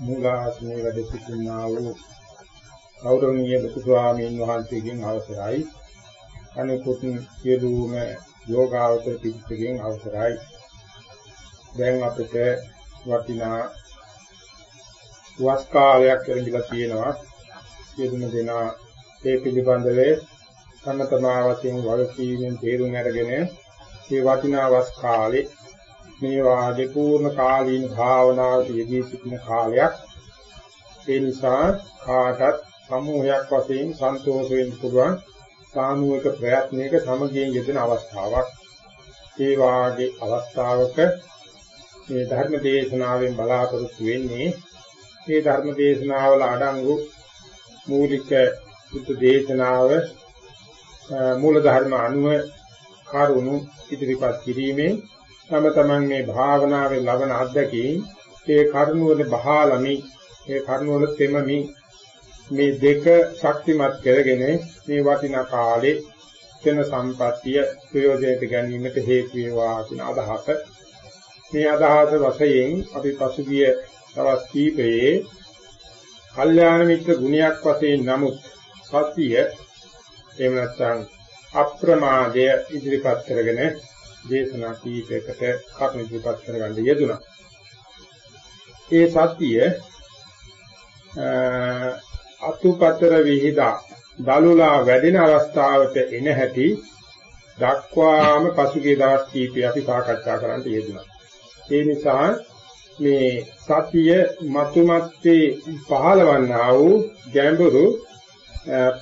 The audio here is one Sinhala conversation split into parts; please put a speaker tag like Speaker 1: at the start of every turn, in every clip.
Speaker 1: මූලාශ්‍රයේ වැඩ සිටිනා වූ ගෞරවනීය බුදු ස්වාමීන් වහන්සේගෙන් අවසරයි. අනිකුත් සියලුම යෝගාවතර පිටකගෙන් අවසරයි. දැන් අපිට වටිනා වස් කාලයක් ලැබිලා තියෙනවා. සියලුම දෙනා ඒ පිළිබඳව තම තමා වශයෙන් වගකීමෙන් තේරුම් අරගෙන මේ වටිනා වස් කාලේ මේ වාගේ පූර්ණ කාලීන භාවනාවට යෙදී සිටින කාලයක්. ඒ නිසා කාටත් සමූහයක් වශයෙන් සන්තෝෂ වෙන්න පුළුවන් සාමූහික ප්‍රයත්නයක සමගියෙන් යෙදෙන අවස්ථාවක්. ඒ වාගේ අවස්ථාවක මේ ධර්ම දේශනාවෙන් බලාපොරොත්තු වෙන්නේ මේ ධර්ම දේශනාවල අඩංගු මූලික බුද්ධ දේශනාව මූල ධර්ම අනුව කරුණු ඉදිරිපත් කිරීමෙන් තම තමන් මේ භාවනාවේ ලබන අත්දැකීම් ඒ කරුණ වල බහාලමි ඒ කරුණ වල තෙමමි. මේ දෙක ශක්තිමත් කරගෙන මේ වටිනා කාලේ වෙන සම්පත්තිය ප්‍රයෝජනයට ගැනීමට හේතු වේවා කියන අදහස. මේ අදහස වශයෙන් අපි පසුගිය දවස් කීපයේ කල්යාණ මිත්‍ර ගුණයක් වශයෙන් නමුත් සතිය එහෙම නැත්නම් අප්‍රමාදය ඉදිරිපත් කරගෙන දේශනා කීපයකට කරුණු ඉදිරිපත් කරගන්න යෙදුණා. ඒ සත්‍ය අතුපතර විහිදා දලුලා වැඩෙන අවස්ථාවට එන හැටි දක්වාම පසුගිය දවස් කීපය අපි සාකච්ඡා කරන්න යෙදුණා. ඒ නිසා මේ සතිය මතුමත්තේ පහළවන්නා වූ ගැඹුරු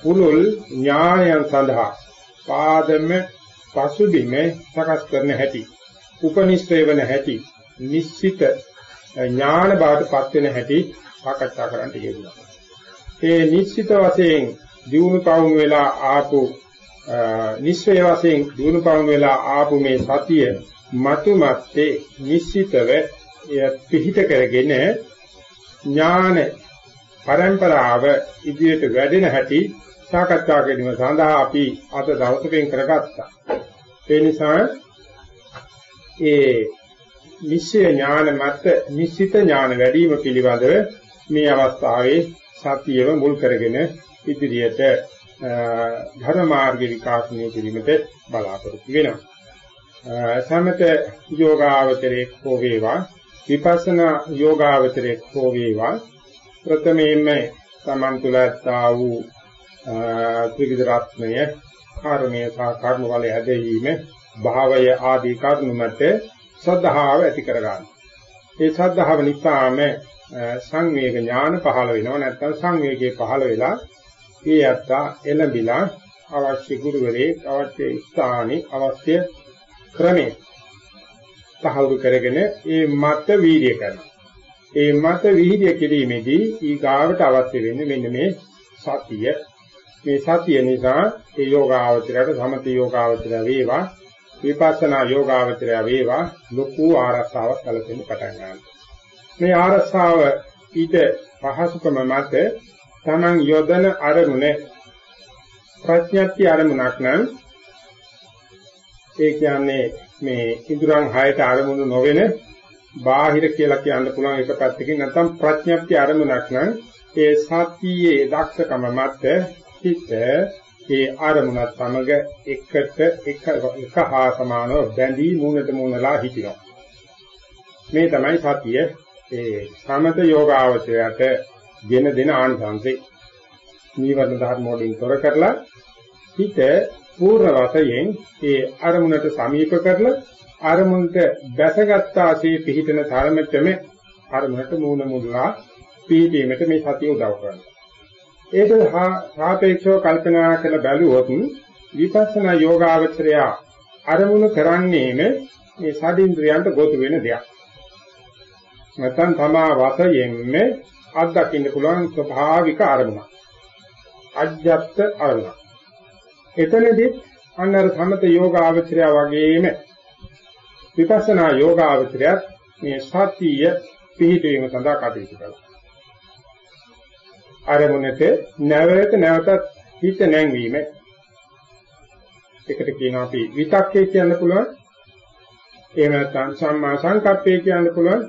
Speaker 1: පුලුල් ඥානයන් සඳහා පාදම පසුබිම සකස් කරන හැටි උපනිශ්‍රේ වෙන හැටි නිශ්චිත ඥාන බාටපත් වෙන හැටි සාකච්ඡා කරන්න යෙදුණා. ඒ නිශ්චිත වශයෙන් දිනු පවුණු වෙලා ආපු නිශ්චය වශයෙන් දිනු පවුණු වෙලා ආපු මේ සතිය මතු මැත්තේ නිශ්චිතව පිහිට කරගෙන ඥාන පරම්පරාව ඉදිරියට වැඩෙන හැටි සාකච්ඡා කිරීම සඳහා අපි අද දවසකින් කරගත්තා. ඒ නිසා ඒ නිශ්චය ඥාන මත නිශ්චිත ඥාන වැඩි වීම පිළිබඳව මේ අවස්ථාවේ සතියව මුල් කරගෙන ඉදිරියට ධර්ම මාර්ග විකාශනය කිරීමට බලාපොරොත්තු වෙනවා. සමත යෝගාවචරයේ හෝ වේවා විපස්සනා යෝගාවචරයේ හෝ වේවා ප්‍රථමයෙන්ම තමන් තුළ ඇත්තා වූ ත්‍රිවිධ රත්නය කර්මය සහ කර්ම වල ඇදහිීම භාවය ආදී කරුණු මත ශ්‍රද්ධාව ඇති කරගන්න. ඒ ශ්‍රද්ධාව නිසාම සංවේග ඥාන පහළ වෙනවා නැත්නම් සංවේගයේ පහළ වෙලා ඒ යත්තා එළඹිලා අවශ්‍ය ගුරුවරේ අවශ්‍ය ස්ථානයේ අවශ්‍ය ක්‍රමේ තහවුරු කරගෙන ඒ මත වීර්ය කරනවා. ඒ මත වීර්ය කිරීමේදී ඊගාවට අවශ්‍ය වෙන්නේ මෙන්න මේ සතිය මේ සතිය නිසා ඒ යෝගාවචරයට සමත යෝගාවචරය වේවා විපස්සනා යෝගාවචරය වේවා ලොකු ආරක්ෂාවක් කලකින් පටන් ගන්නවා. මේ ආරක්ෂාව ඊට පහසුකම මත තමන් යොදන අරමුණ ප්‍රඥප්ති අරමුණක් නම් ඒ කියන්නේ මේ ඉදurang හයට අරමුණු නොවන බාහිර කියලා කියන්න පුළුවන් එක පැත්තකින් නැත්නම් ප්‍රඥප්ති අරමුණක් නම් ඒ සතියේ දක්ෂකම මත හිත ඒ අරමුණත් සමග එකට එක එක හා සමානව බැඳී මූණට මූණලා හිටිනවා. මේ තමයි සතිය. ඒ සමත යෝගාවචරයට ගෙන දෙන ආනිසංසෙ නීවරණ ධර්ම වලින් තොර කරලා හිත පූර්ණ වශයෙන් ඒ අරමුණට සමීප කරලා අරමුණට දැසගත්තාසේ පිහිටන ධර්මෙතම අරමුණට මූණ මුදලා පිහිටීමට මේ සතිය උදව් කරනවා. ඒක සාපේක්ෂව කල්පනා කරලා බැලුවොත් විපස්සනා යෝගාවචරය අරමුණු කරන්නේම මේ සාදීන්ද්‍රයන්ට ගොතු වෙන දෙයක්. නැත්නම් තමා වශයෙන්ම අත්දකින්න පුළුවන් ස්වභාවික අරමුණක්. අජ්ජත් අරමුණක්. එතනදී අන්නර සමත යෝගාවචරය වගේම විපස්සනා යෝගාවචරයත් මේ සතිය පිහිටවීම සඳහා කටයුතු කරනවා. අරමුණට නැවත නැවතත් හිත නැංවීම එකට කියනවා අපි විතක්කේ කියන්න පුළුවන්. එහෙම නැත්නම් සම්මා සංකප්පේ කියන්න පුළුවන්.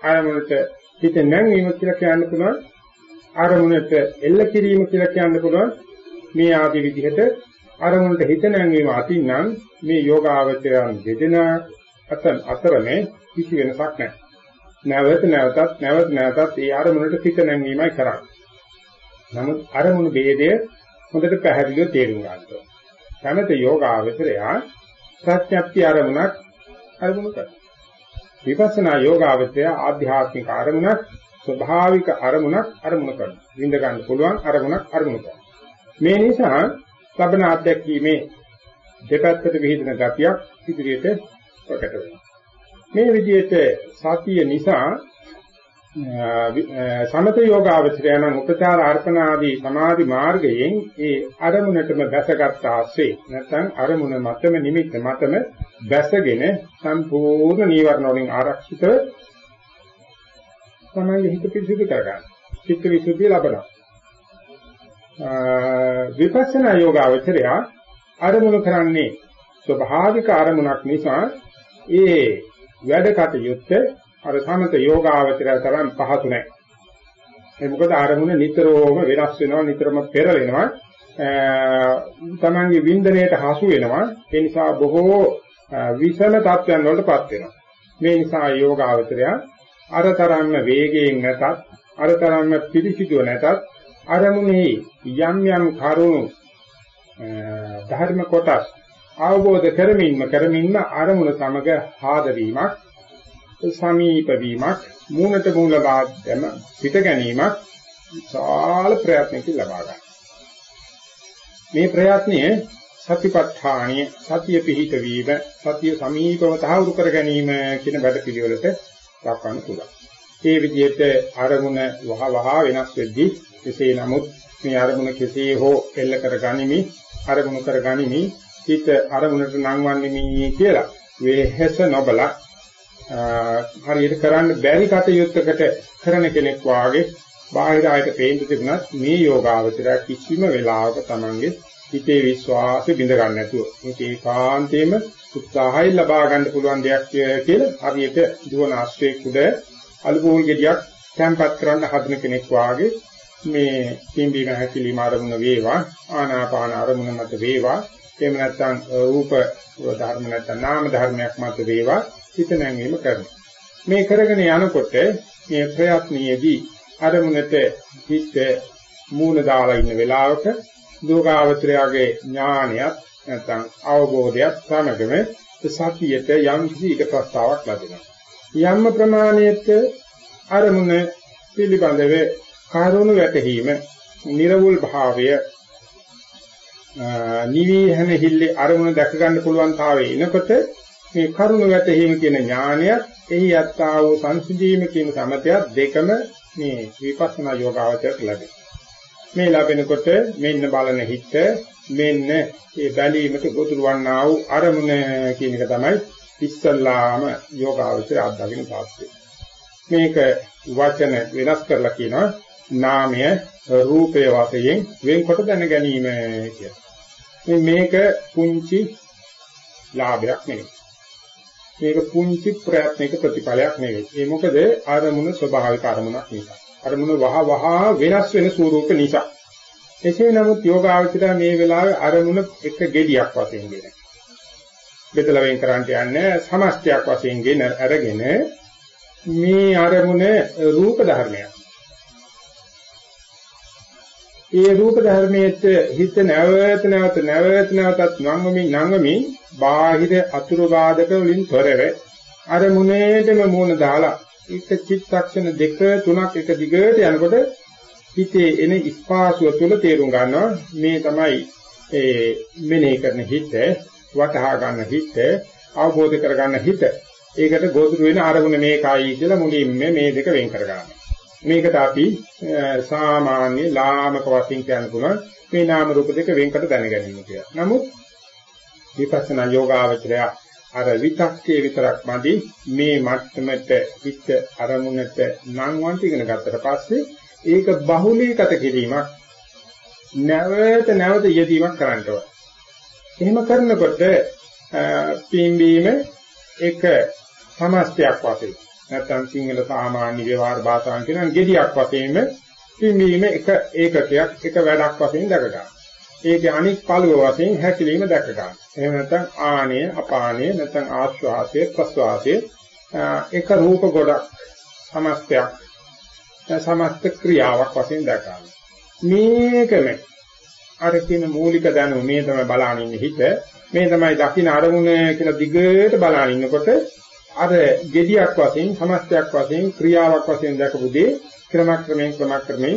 Speaker 1: අරමුණට හිත නැංවීම කියලා කියන්න පුළුවන්. අරමුණට එල්ල කිරීම කියලා කියන්න පුළුවන්. මේ ආදී විදිහට අරමුණට හිත නැංවීම අතින්නම් මේ යෝගාවචරයන් දෙදෙනා අතරමේ කිසි වෙනසක් නැහැ. නැවත නැවතත් නැවත නැවතත් ඒ අරමුණට හිත නැංවීමයි කරන්නේ. නමුත් අරමුණු ભેදය හොඳට පැහැදිලිව තේරුම් ගන්න ඕනේ. සමත යෝගාවචරය ප්‍රත්‍යක්ෂ අරමුණක් අරමුණු කරනවා. විපස්සනා යෝගාවචරය ආධ්‍යාත්මික අරමුණක් ස්වභාවික අරමුණක් අරමුණු කරනවා. විඳ ගන්න පුළුවන් අරමුණක් අරමුණු කරනවා. මේ නිසා ලබන අධ්‍යක්ීමේ දෙපැත්තට විහිදෙන ගතියක් ඉදිරියට ප්‍රකට වෙනවා. මේ විදිහට සතිය නිසා සමත යෝගාවචරය නම් උපචාර අර්පණ ආදී සමාධි මාර්ගයෙන් ඒ අරමුණටම බැසගත් ආස්සේ නැත්නම් අරමුණ මතම නිමිත්ත මතම බැසගෙන සම්පූර්ණ නීවරණ වලින් ආරක්ෂිතව තමයි හිත පිරිසිදු කරගන්න. චිත්ත විසුද්ධිය ලබනවා. විපස්සනා යෝගාවචරය අරමුණු කරන්නේ ස්වභාවික අරමුණක් නිසා ඒ වැඩ කටයුත්ත අර සමත යෝගාවචරය තරම් පහසු නැහැ. ඒ මොකද ආරමුණ නිතරම වෙනස් වෙනවා නිතරම පෙරලෙනවා. තමන්ගේ වින්දනයට හසු වෙනවා. ඒ නිසා බොහෝ විෂම තත්ත්වයන් වලටපත් වෙනවා. මේ නිසා යෝගාවචරය අරතරම්ම වේගයෙන් නැතත් අරතරම්ම පිළිසිදුව නැතත් අරමුණේ යම් යම් කරුණු ධර්ම කොටස් අවබෝධ කරමින්ම කරමින්ම අරමුණ සමග ආදවීමක් සමීප වීමක් මූණට මූණ වාද්‍යම පිට ගැනීමක් සාල ප්‍රයත්නකින් ලබා ගන්න. මේ ප්‍රයත්නය සතිපට්ඨානිය සතිය පිහිට වීම සතිය සමීපව තහවුරු කර ගැනීම කියන වැඩ පිළිවෙලට දක්වන්න පුළුවන්. ඒ විදිහට අරමුණ වහ වහ වෙනස් වෙද්දී කෙසේ නමුත් මේ අරමුණ කෙසේ හෝ එල්ල කර ගනිමි අරමුණු කර ගනිමි හිත අරමුණට නංවන්නේ කියලා වේහෙස නොබලා හරියට කරන්න බැරි කටයුත්තකට කරන කෙනෙක් වාගේ බාහිර ආයත පේන්න තිබුණත් මේ යෝගාවචරය කිසිම වෙලාවක Tamange හිතේ විශ්වාසෙ බිඳ ගන්න නැතුව. මේක ඒකාන්තයෙන්ම උත්සාහයෙන් ලබා ගන්න පුළුවන් දෙයක් කියලා හරියට දුවන ආශ්‍රයේ කුඩ අලුපෝල් ගෙඩියක් තැම්පත් කරන්න හදන කෙනෙක් වාගේ මේ පිම්බීම හැකිලිම ආරමුණ වේවා ආනාපාන ආරමුණ මත වේවා එහෙම නැත්නම් රූප ධර්ම නැත්නම් නාම ධර්මයක් මත වේවා හිත නැංවීම කරනවා. මේ කරගෙන යනකොට මේ ප්‍රයත්නයේදී අරමුණට හිත මූණ දාලා ඉන්න වෙලාවක ලෝකාවචරයාගේ ඥානයත් නැත්නම් අවබෝධයත් සමගම සතියට යම් කිසි එක ප්‍රස්තාවක් ලැබෙනවා. යම් ප්‍රමාණයක අරමුණ පිළිබඳව කාරුණු වැටහීම, නිර්වුල් භාවය, නිවිහන හිල්ලේ අරමුණ දැක ගන්න පුළුවන් තාවේ එනකොට මේ කරුණ වැටහීම කියන ඥානයත් එහි යත්තා වූ සංසිඳීම කියන සමතයත් දෙකම මේ විපස්සනා යෝගාවචරයට ලැබෙනවා. මේ ලැබෙනකොට මෙන්න බලන හිත මෙන්න ඒ බැලීමට ගොදුරු වන්නා වූ අරමුණ කියන එක තමයි ඉස්සල්ලාම යෝගාවචරය අත්දකින්න තාක්ෂය. මේක වචන වෙනස් කරලා කියනවා නාමය රූපය වශයෙන් වෙන්කොට දැන ගැනීම කියලා. මේක පුංචි ලාභයක් නෙවෙයි. මේක පුංචි ප්‍රයත්නයක ප්‍රතිඵලයක් නෙවෙයි. ඒ මොකද අරමුණ ස්වභාවික අරමුණක් නිසා. අරමුණ වහ වහ වෙනස් වෙන ස්වරූප නිසා. එසේ නමුත් යෝගාවචරය මේ වෙලාවේ අරමුණ එක gediyak වශයෙන් ගෙන. බෙදලා වෙන් කරන්නට යන්නේ සමස්තයක් වශයෙන් ගෙන අරගෙන මේ අරමුණ රූප ධර්මයක්. ඒ රූප ධර්මයේ හිත නැවත නැවත නැවත නැවතත් නංගමින් නංගමින් බාහිර අතුරු බාධක වලින් තොරව අරමුණේටම මූණ දාලා එක චිත්තක්ෂණ දෙක තුනක් එක දිගට යනකොට හිතේ එන ස්පාසුව තුළ තේරුම් ගන්නවා. මේ තමයි ඒ මෙනෙහි කරන හිත වටහා ගන්න හිත අවබෝධ කර ගන්න හිත. ඒකට ගොදුරු වෙන අරමුණ මේකයි කියලා මුලින්ම මේ දෙක වෙන් කර ගන්නවා මේකට අපි සාමාන්‍ය ලාමක වශයෙන් කියන්න පුළුවන් මේ නාම රූප දෙක වෙන්කට දැනගැනීම කියලා. නමුත් විපස්සනා යෝගාවචරය අර විතක්කේ විතරක් මදි මේ මට්ටමට හිත අරමුණට නංවන්ට ඉගෙන ගත්තට පස්සේ ඒක බහුලීගත කිරීමක් නැවත නැවත යෙදීමක් කරන්න ඕන. එහෙම කරනකොට පින්බීම එක සමස්තයක් වශයෙන් නැත්නම් සිංහල සාමාන්‍ය ව්‍යවහාර භාෂාවෙන් කියනවා gediyak වශයෙන්ම පින්වීම එක ඒකකයක් එක වැඩක් වශයෙන් දැක ගන්න. ඒකේ අනික් පළුව වශයෙන් හැකිලිම දැක ගන්න. එහෙම නැත්නම් ආනය, අපානය, නැත්නම් ආශ්වාසය, ප්‍රශ්වාසය එක රූප ගොඩක් සමස්තයක් සමස්ත ක්‍රියාවක් වශයෙන් දැක ගන්න. මේකම අර කියන මූලික දැනුම මේ තමයි බලාගෙන ඉන්නේ හිත මේ තමයි දකින්න අරමුණ කියලා දිගට බලාගෙන ඉන්නකොට අර gediyak වශයෙන් සමස්තයක් වශයෙන් ක්‍රියාවක් වශයෙන් දැකපු දේ ක්‍රමක්‍රමයෙන් ක්‍රමක්‍රමයෙන්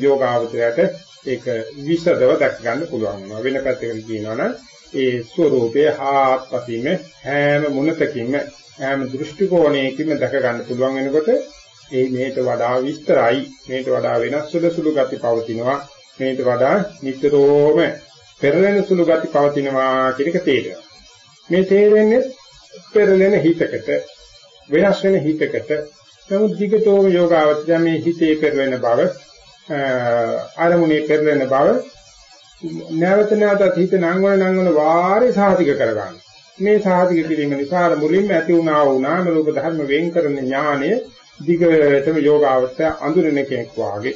Speaker 1: යෝගාවචරයට ඒක විසදව දැක ගන්න පුළුවන් වෙනවා. වෙන පැත්තකින් කියනවනම් ඒ ස්වરૂපයේ හාත්පසින්ම හැම මුනතකින්ම හැම දෘෂ්ටි කෝණයකින්ම දැක ගන්න පුළුවන් වෙනකොට ඒ මේට වඩා විස්තරයි. මේට වඩා වෙනස් සුළු ගති පවතිනවා. මේට වඩා නිතරම පෙරලෙන සුළු ගති පවතිනවා කියන එක තේරෙනවා. මේ තේරෙන්නේ පෙරලෙන හිතකට වෙනස් වෙන හිතකට නමුත් දිගටම යෝගාවචරය මේ හිතේ පෙරලෙන බව ආරමුණේ පෙරලෙන බව නැවත නැවතත් හිත නංවන නංවන වාරේ සාධික කරගන්න. මේ සාධික කිරීම නිසා මුලින්ම ඇති වුණා වූ නාම රූප ධර්ම වෙන් කරන ඥානය දිගටම යෝගාවචරය අඳුරන කෙනෙක් වාගේ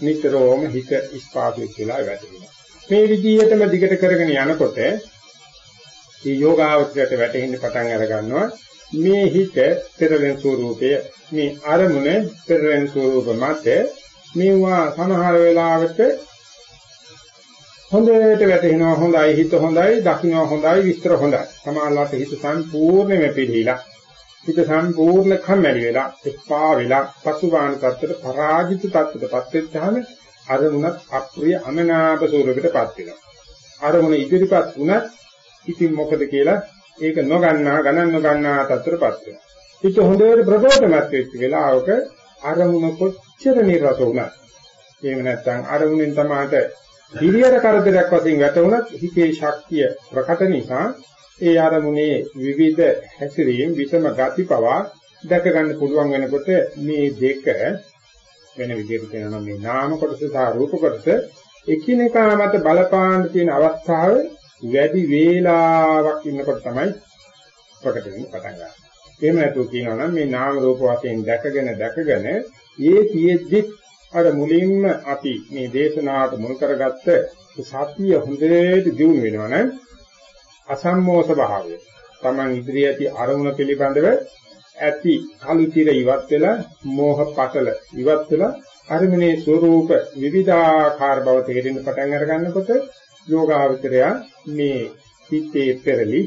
Speaker 1: නිතරම හිත ඉස්පාසු කියලා වැටෙනවා. මේ විදිහටම දිගට කරගෙන යනකොට මේ යෝගාවචරයට වැටෙන්න පටන් අර ගන්නවා මේ හිත පෙරලෙන ස්වરૂපය මේ අරමුණ පෙරලෙන ස්වરૂප මත මේවා සමහර වෙලාවට හොඳට වැටෙනවා හොඳයි හිත හොඳයි දකින්න හොඳයි විස්තර හොඳයි. සමහරවිට හිත සම්පූර්ණයෙන්ම පිළිහිලා හිත සම්පූර්ණ කම්මැලි වෙලා එපා වෙලා පසුබාහන තත්ත්වයට පරාජිත තත්ත්වයටපත් වෙච්චාම අරමුණත් අප්‍රිය අමනාප ස්වරූපයකටපත් වෙනවා. අරමුණ ඉදිරිපත් වුණත් ඉතින් මොකද කියලා ඒක නොගන්නා ගණන් නොගන්නා තත්ත්වයටපත් වෙනවා. හිත හොඳට ප්‍රබෝධමත් වෙච්ච වෙලාවක අරමුණ කොච්චර නිරස වුණත් එහෙම නැත්නම් අරමුණෙන් තමාට දිලියර කරදරයක් වශයෙන් වැටුණත් හිතේ ශක්තිය ප්‍රකට නිසා ඒ අරමුණේ විවිධ හැසිරීම් විසම ගති පවා දැක ගන්න පුළුවන් වෙනකොට මේ දෙක වෙන විදිහට කියනවා මේ නාම කොටස සහ රූප කොටස එකිනෙකා මත බලපාන තියෙන අවස්ථාවේ වැඩි වේලාවක් ඉන්නකොට තමයි ප්‍රකට වෙන්න පටන් ගන්න. එහෙම නැතුව කියනවා නම් මේ නාම රූප වශයෙන් දැකගෙන දැකගෙන ඒ තියෙද්දි අර මුලින්ම අපි මේ දේශනාවට මුල් කරගත්ත සතිය හොඳට දියුණු වෙනවා නම් අසම්මෝස භාවය. Taman ඉදිරිය ඇති අරමුණ පිළිබඳව ඇති කලුතිර ඉවත් වෙලා මෝහ පටල ඉවත් වෙලා අරමුණේ ස්වરૂප විවිධාකාර බව තේරෙන්න පටන් අර ගන්නකොට යෝගාවචරය මේ හිතේ පෙරලි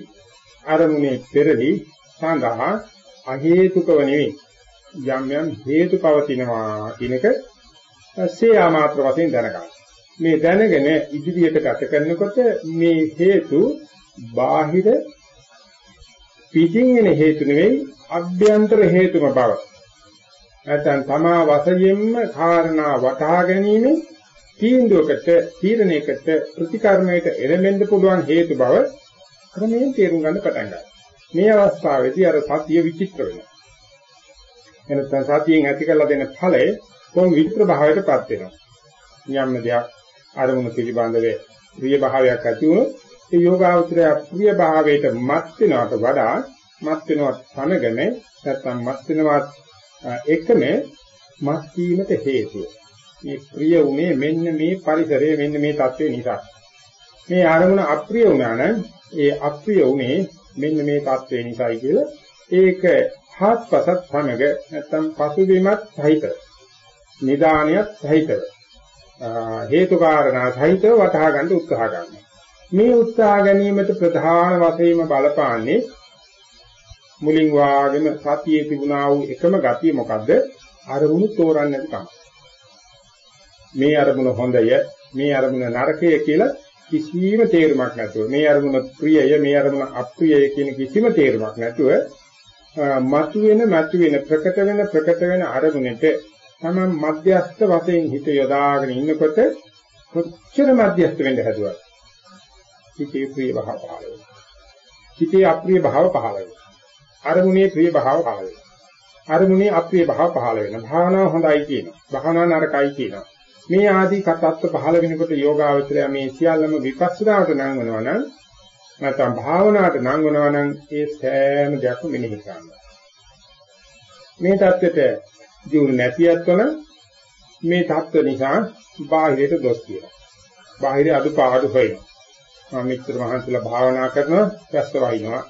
Speaker 1: අරමුණේ පෙරලි සඳහා අහේතුකව නෙවෙයි යම් යම් හේතු පවතිනවා කියනක සේයා මාත්‍ර වශයෙන් දැනගන්න. මේ දැනගෙන ඉදිරියට ගත කරනකොට මේ හේතු බාහිර පිටින් එන හේතු නෙවෙයි අභ්‍යන්තර හේතුම බව. නැත්නම් තමා වශයෙන්ම කාරණා වටහා ගැනීම තීන්දුවකට තීරණයකට ප්‍රතිකර්මයකට එළඹෙන්න පුළුවන් හේතු බව ක්‍රමයෙන් තේරුම් ගන්න පටන් ගන්නවා. මේ අවස්ථාවේදී අර සතිය විචිත්‍ර වෙනවා. එනතන සතියෙන් ඇති කරලා දෙන ඵලය කොහොම විචිත්‍ර භාවයටපත් වෙනවා. යම් දෙයක් අරමුණ පිළිබඳව ප්‍රිය භාවයක් ඇති වුණොත් ඒ යෝගාවචරය ප්‍රිය භාවයට මත් වෙනවට වඩා මත් වෙනවත් තනගෙන නැත්නම් මත් වෙනවත් එකම මත් වීමට හේතුව. මේ ප්‍රිය උනේ මෙන්න මේ පරිසරයේ මෙන්න මේ தත්ත්වේ නිසා. මේ අරමුණ අප්‍රිය වුණා නම් ඒ අප්‍රිය උනේ මෙන්න මේ தත්ත්වේ නිසායි කියලා ඒක හත්පසත් සමග නැත්නම් පසුබිමත් සහිත නිදානියත් සහිතව හේතු කාරණා සහිතව වටහා ගන්න උත්සාහ ගන්නවා. මේ උත්සාහ ගැනීමට ප්‍රධාන වශයෙන්ම බලපාන්නේ මුලින් වාගෙම සතියේ තිබුණා වූ එකම ගතිය මොකද්ද? අරමුණු තෝරන්නේ නැති කම. මේ අරමුණ හොඳය, මේ අරමුණ නරකය කියලා කිසිම තේරුමක් නැතුව මේ අරමුණ ප්‍රියය, මේ අරමුණ අප්‍රියය කියන කිසිම තේරුමක් නැතුව මතුවෙන මතුවෙන ප්‍රකට වෙන ප්‍රකට වෙන අරමුණට තමන් මධ්‍යස්ථ වශයෙන් හිත යොදාගෙන ඉන්නකොට කොච්චර මධ්‍යස්ථ වෙන්න හැදුවත් හිතේ ප්‍රිය භාව පහළ වෙනවා. හිතේ අප්‍රිය භාව පහළ වෙනවා. අරමුණේ ප්‍රිය භාව පහළ වෙනවා. අරමුණේ අප්‍රිය භාව පහළ වෙනවා. භාවනාව හොඳයි කියනවා. භාවනාව නරකයි කියනවා. මේ ආදී කතත්ව පහළ වෙනකොට යෝගාවචරය මේ සියල්ලම විපස්සනාට නංවනවා නම් නැත්නම් භාවනාවට නංවනවා නම් ඒ සෑම දෙයක්ම මෙනෙහි කරනවා. මේ தත්වෙට ජීවු නැතිවත්වන මේ தත්ව නිසා බාහිරයට දොස් කියනවා. බාහිර අදුපාඩු හොයනවා. මම මෙච්චර මහන්සිලා භාවනා කරනවා, ප්‍රස්ත වහිනවා,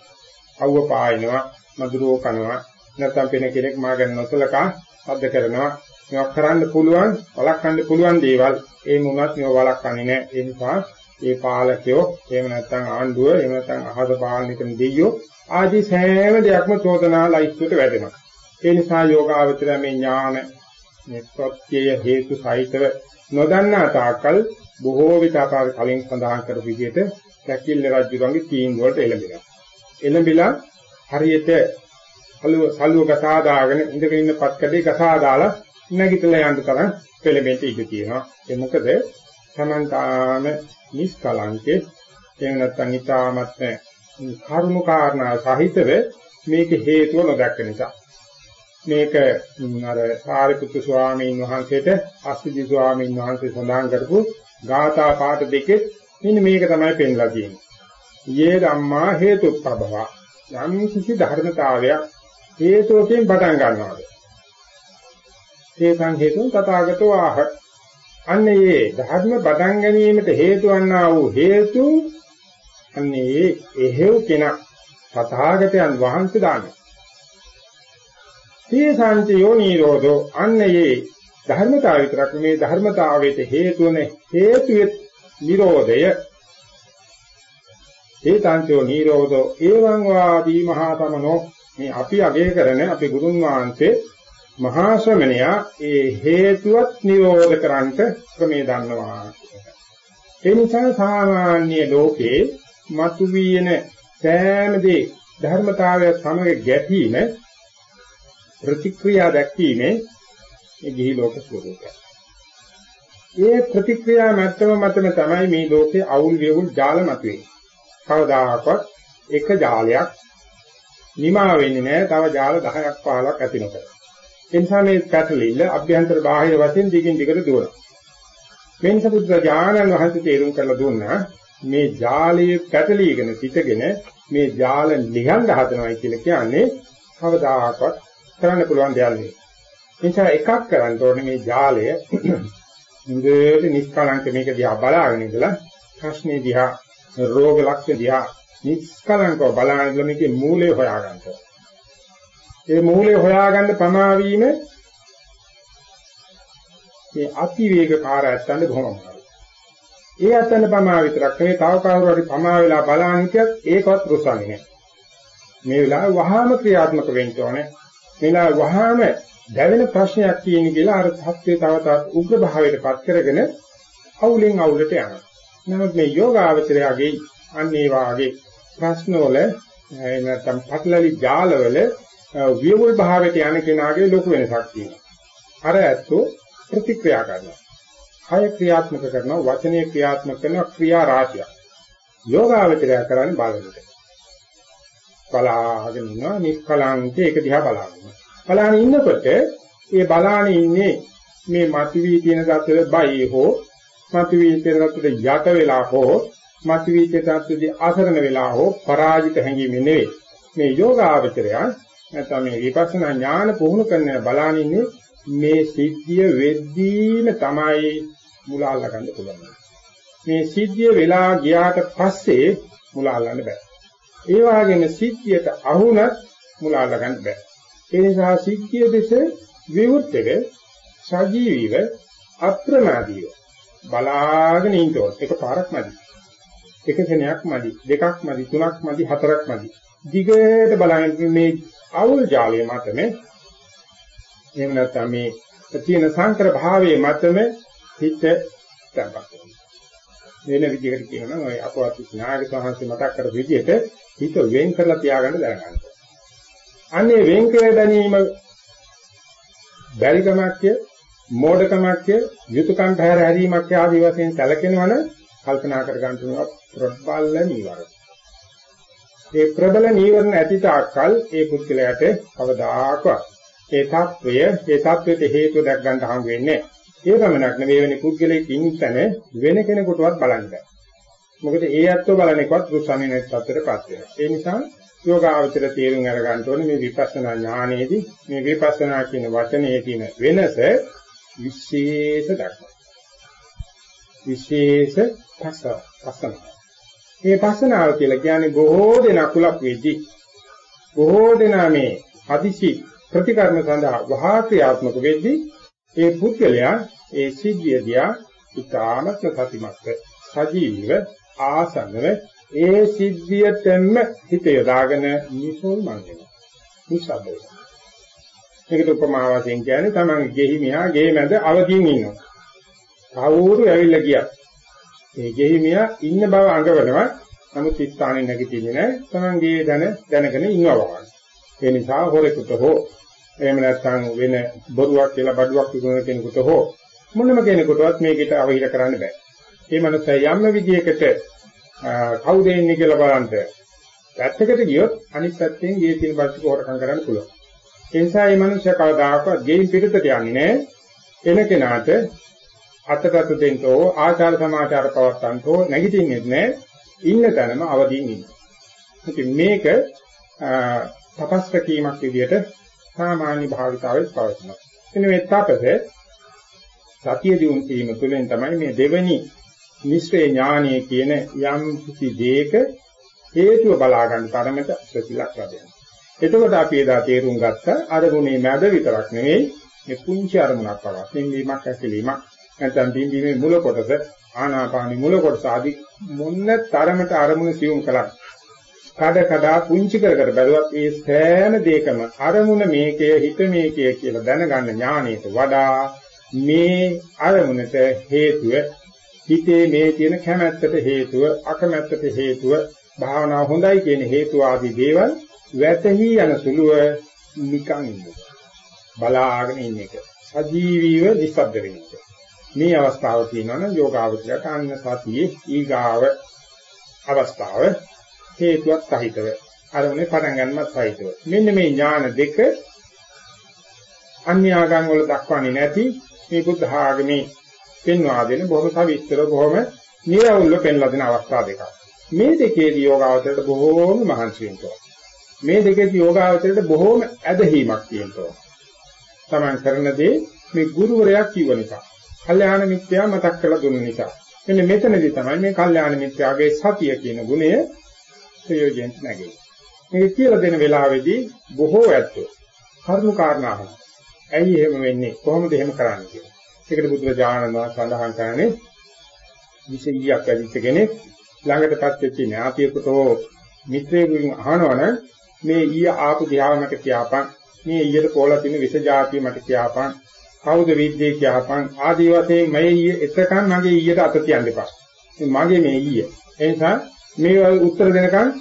Speaker 1: අවුව පායනවා, මధుරෝ කනවා, නැත්නම් වෙන කෙනෙක් මාගෙන නොසලකා අද්ද කරනවා. මේවා කරන්න පුළුවන්, වළක්වන්න පුළුවන් දේවල් ඒ මොනවත් මේවා වළක්වන්නේ නැහැ. ඒ නිසා ඒ පාලකයෝ, එහෙම නැත්නම් ආණ්ඩුව, එහෙම නැත්නම් අහස පාලනය කරන දෙයියෝ ආදී සෑම දෙයක්ම චෝදනා ලයිස්ට්ට වැටෙනවා. ඒ නිසා යෝගාවචරය මේ ඥාන මේ ප්‍රත්‍යය හේතු සහිතව නොදන්නා තාකල් බොහෝ විට අපාර කලින් සඳහන් කරපු විදිහට කැකිල්ල රජුගන්ගේ තීන් වලට එළඹෙනවා. එළඹිලා හරියට සලුව සලුව ගසා දාගෙන ඉඳගෙන ඉන්න පත්කඩේ ගසා දාලා නැගිටලා යන්න තරම් පෙළඹෙන්න ඉඩ තියෙනවා. ඒ මොකද සමන්තාන නිස්කලංකේ එහෙම නැත්නම් ඊටාමත් කර්ම කාරණා සහිතව මේක හේතුව නොදැක්ක නිසා. මේක අර සාරිපුත්තු ස්වාමීන් වහන්සේට අස්සිදි ස්වාමීන් වහන්සේ සඳහන් කරපු ගාථා පාඨ දෙකේ මෙන්න මේක තමයි පෙන්ලා තියෙන්නේ. යේ ධම්මා හේතුප්පබව. යම් කිසි ධර්මතාවයක් හේතුවකින් පටන් ගන්නවාද? ඒකං හේතුන් තථාගතෝ ආහ. අන්නේ ධර්ම පටන් ගැනීමට හේතු වන්නා වූ හේතු අන්නේ එහෙව් කෙනා තථාගතයන් වහන්සේ දානවා. තේසංචයෝ නිරෝධෝ අන්නේ ධර්මතාව විතරක් මේ ධර්මතාවයට හේතු වෙන හේතුවේ නිරෝධය තේසංචයෝ නිරෝධෝ එවං වාදී මහා තමනෝ මේ අපි අගය කරන අපේ ගුරුන් වහන්සේ මහා ශ්‍රමණයා ඒ හේතුවත් නිරෝධ කරන්ට ක්‍රමේ දන්නවා ඒ නිසා සාමාන්‍ය ලෝකේ මතුවීන සෑම දේ ධර්මතාවය සමග ගැටීම ප්‍රතික්‍රියා දැක්වීමේ මේ ගිහි ලෝක ස්වરૂපය. ඒ ප්‍රතික්‍රියා මැත්තම මතම තමයි මේ ලෝකේ අවුල් වියුල් ජාල මතුවේ. කවදාකවත් එක ජාලයක් නිමා වෙන්නේ නැහැ. තව ජාල 10ක් 15ක් ඇති නොකර. ඒ නිසා මේ පැටලිල්ල අභ්‍යන්තර බාහිර වශයෙන් දිගින් දිගට දුවනවා. මේ නිසා බුද්ධ ඥානන් වහන්සේ තේරුම් කරලා දුන්නා මේ ජාලයේ පැටලීගෙන සිටගෙන මේ ජාල නිහඬ හදනවා කියලා කියන්නේ කවදාකවත් කරන්න පුළුවන් දෙයක් නෙවෙයි. නිසා එකක් කරන්න ඕනේ මේ ජාලය මුදේට නිස්කලංක මේක දිහා බලාගෙන ඉඳලා ප්‍රශ්නේ දිහා රෝග ලක්ෂණ දිහා නිස්කලංකව බලාගෙන ඉඳලා මේකේ මූලය හොයාගන්න ඒ මූලය හොයාගන්න පමා වීම මේ අතිවේග කාර්යයන් බොහොම අමාරුයි. ඒ අතන පමා විතරක් නෙවෙයි තව කවුරු හරි පමා වෙලා බලන්න හිටියත් ඒකවත් රුසන්නේ නැහැ. මේ වෙලාවේ වහාම ක්‍රියාත්මක වෙන්න ඕනේ. මේලා වහාම දැවෙන ප්‍රශ්නයක් තියෙන කියලා අර සත්‍යය තව තවත් උග්‍ර භාවයට පත් කරගෙන අවුලෙන් අවුලට යනවා. නමුත් මේ යෝගාවචරයගේ අන්න ඒ වාගේ ප්‍රශ්නවල නැත්නම් පටලලි ජාලවල වියවුල් භාවයට යන කෙනාගේ ලොකු වෙනසක් තියෙනවා. අර ඇත්තෝ ප්‍රතික්‍රියා කරනවා. කය ක්‍රියාත්මක කරනවා, වචනේ ක්‍රියාත්මක කරනවා, ක්‍රියා රාශියක්. යෝගාවචරය කරන්නේ බලනකොට. බලාගෙන ඉන්නවා නිෂ්කලංකේ ඒක දිහා බලාගෙන. බලාගෙන ඉන්නකොට ඒ බලාගෙන ඉන්නේ මේ මතුවී තියෙන தත්ත්වෙ බයි හෝ මතුවී තියෙන தත්ත්වෙ යට වෙලා හෝ මතුවී තියෙන தත්ත්වෙදී අසරණ වෙලා හෝ පරාජිත හැඟීමේ නෙවෙයි. මේ යෝගාවචරය නැත්නම් මේ විපස්සනා ඥාන පුහුණු කරන බලානින්නේ මේ සිද්ධිය වෙද්දීම තමයි මුල අල්ලගන්න පුළුවන්. මේ සිද්ධිය වෙලා ගියාට පස්සේ මුල අල්ලන්න බෑ. ඒ වගේම සිද්ධියට අහුණත් මුල අල්ලගන්න බෑ. ඒ නිසා සිද්ධිය දෙස විවුර්තව සජීවීව අප්‍රමාදීව බලාගෙන ඉන්නකොට එක පාරක් මදි. එක කෙනෙක් මදි, දෙකක් මදි, තුනක් මදි, හතරක් මදි. දිගට බලන්න මේ අවුල් ජාලය මතම එහෙම නැත්නම් මේ තියෙන සංකර භාවයේ මතම හිත තැම්පත් වෙන විදිහකට කියනවා නම් ඔය අපවත් නායක සහන්සේ මතක් කර විදිහට හිත වෙන් කරලා තියාගන්න දැනගන්න. අනේ වෙන් කර ගැනීම බැරිකමක්ය, මෝඩකමක්ය, යුතුයකම් පැහැර හැරීමක් ආදී වශයෙන් සැලකෙනවන කල්පනා කර ගන්න තුනක් ප්‍රබල නීවරණ. ඒ ප්‍රබල නීවරණ ඇති තාක්කල් ඒ පුද්ගලයාට කවදාකවත් ඒ தත්වය ඒ தත්වයට හේතු දැක් ගන්න හම් වෙන්නේ ඒ පමණක් නෙවෙයි වෙන පුද්ගලයෙක් ඉන්නතන වෙන කෙනෙකුටවත් බලන්න බෑ. මොකද ඒ ඇත්තෝ බලන එකවත් රුසන්නේ නැති තත්ත්වයටපත් වෙනවා. ඒ නිසා යෝගාවචර තේරුම් අරගන්න ඕනේ මේ විපස්සනා ඥානයේදී මේ විපස්සනා කියන වචනේ තියෙන වෙනස විශේෂ දක්වනවා. විශේෂ පස්ස පස්සන. මේ පස්සනාව කියලා කියන්නේ බොහෝ දෙනා කුලක් වෙද්දී බොහෝ දෙනා මේ හදිසි ප්‍රතිකර්ම සඳහා වහා ක්‍රියාත්මක වෙද්දී ඒ පුද්ගලයා ඒ සිද්ධිය දිහා ඉතාමත්ම සතිමත්ව සජීවීව ආසන්නව ඒ සිද්ධියටම හිත යොදාගෙන නිසෝල්මන් වෙනවා. නිසබ්දයි. ඒකට උපමා වශයෙන් කියන්නේ තමන් ගෙහි මියා ගේ මැද අවදීන් ඉන්නවා. කවුරු ඇවිල්ලා ගියා. ඒ ගෙහි මියා ඉන්න බව අඟවනවා. නමුත් ස්ථානෙ නැගිටින්නේ නැහැ. තමන් ගේ දැන දැනගෙන ඉන්නවා වගේ. ඒ නිසා හොරෙකුට හෝ එහෙම නැත්නම් වෙන බොරුවක් කියලා බඩුවක් විකුණන කෙනෙකුට හෝ මොනම කෙනෙකුටවත් මේකට අවහිර කරන්න බෑ. මේ මනස යම් විදියකට කවුද ඉන්නේ කියලා බලන්න පැත්තකට ගියොත් අනිත් පැත්තෙන් ගේ තියෙන බස්සික හොරකම් කරන්න පුළුවන්. ඒ නිසා මේ මනුස්සයා කවදාකවත් ගෙයින් පිටතට යන්නේ නැහැ. එන කෙනාට අතකට දෙන්නෝ ආචාර සමාචාර පවත්තන්තෝ නැගිටින්නේ නැහැ. ඉන්න තැනම අවදීන් ඉන්නවා. ඉතින් මේක තපස් කීමක් විදිහට සාමාන්‍ය භාවිතාවෙත් පවතිනවා. එන්න මේ තපසේ සතිය දියුණු කිරීම තුළින් තමයි මේ දෙවෙනි නිස්සේ ඥානීය කියන යම් කිසි දෙයක හේතුව බලා ගන්න තරමට ප්‍රතිලක් ලැබෙනවා. එතකොට අපි එදා තේරුම් ගත්ත අරමුණේ මැද විතරක් නෙවෙයි මේ පුංචි අරමුණක් පවා පින්වීමක් ඇතිලීමක් නැත්නම් පින්වීමේ මුල කොටස ආනාපානි මුල කොටස ආදී මොන්න තරමට අරමුණ සියුම් කළා කඩ කඩා පුංචි කර කර බැලුවත් ඒ සෑම දෙයකම අරමුණ මේකය හිත මේකය කියලා දැනගන්න ඥාණයට වඩා මේ අරමුණට හේතුව හිතේ මේ තියෙන කැමැත්තට හේතුව අකමැත්තට හේතුව භාවනාව හොඳයි කියන හේතු ආදී දේවල් වැටහි යන සුළුව නිකන් ඉන්නවා. බලාගෙන ඉන්න එක. සජීවීව නිස්සබ්ද වෙන එක. මේ අවස්ථාව තියෙනවනම් යෝගාවචරයට අන්න සතියේ ඊගාව අවස්ථාව හේතුවක් සහිතව අරමුණේ පටන් ගන්නත් සහිතව. මෙන්න මේ ඥාන දෙක අන්‍ය ආගම් වල දක්වන්නේ නැති මේ බුද්ධ ආගමේ පෙන්වා දෙන බොහොම සවිස්තර බොහොම නිරවුල්ව පෙන්ලා දෙන අවස්ථා දෙකක්. මේ දෙකේදී යෝගාවචරයට බොහෝම මහන්සි වෙනවා මේ දෙකේදී යෝගාවචරයට බොහෝම ඇදහිීමක් තියෙනවා තමන් කරන දේ මේ ගුරුවරයා කිව්ව නිසා. කල්යාණ මිත්‍යා මතක් කරලා දුන්න නිසා මෙන්න මෙතනදී තමයි මේ කල්යාණ මිත්‍යාගේ සතිය කියන ගුණය ප්‍රයෝජනෙට නැගෙයි. මේක කියලා දෙන වෙලාවේදී බොහෝ ඇත්තෝ කරුණු කාරණාවක්. ඇයි එහෙම වෙන්නේ? කොහොමද එහෙම කරන්නේ කියලා. ඒකට බුදුරජාණන් වහන්සේ සඳහන් කරන්නේ විශේෂයක් ඇදිච්ච කෙනෙක් ළඟටපත් වෙච්ච ඥාතියෙකුට හෝ මිත්‍රයෙකුගෙන් අහනවනම් මේ ඊය ආපු ධ්‍යානකට කියපන් මේ ඊයට පොළ තියෙන විස જાතිය මට කියපන් කවුද විද්‍යේ කියපන් ආදී වශයෙන් මේ ඊයේ එතකන් මගේ ඊයට අත තියන්න එපා මගේ මේ ඊය ඒ නිසා මේ උත්තර දෙනකන්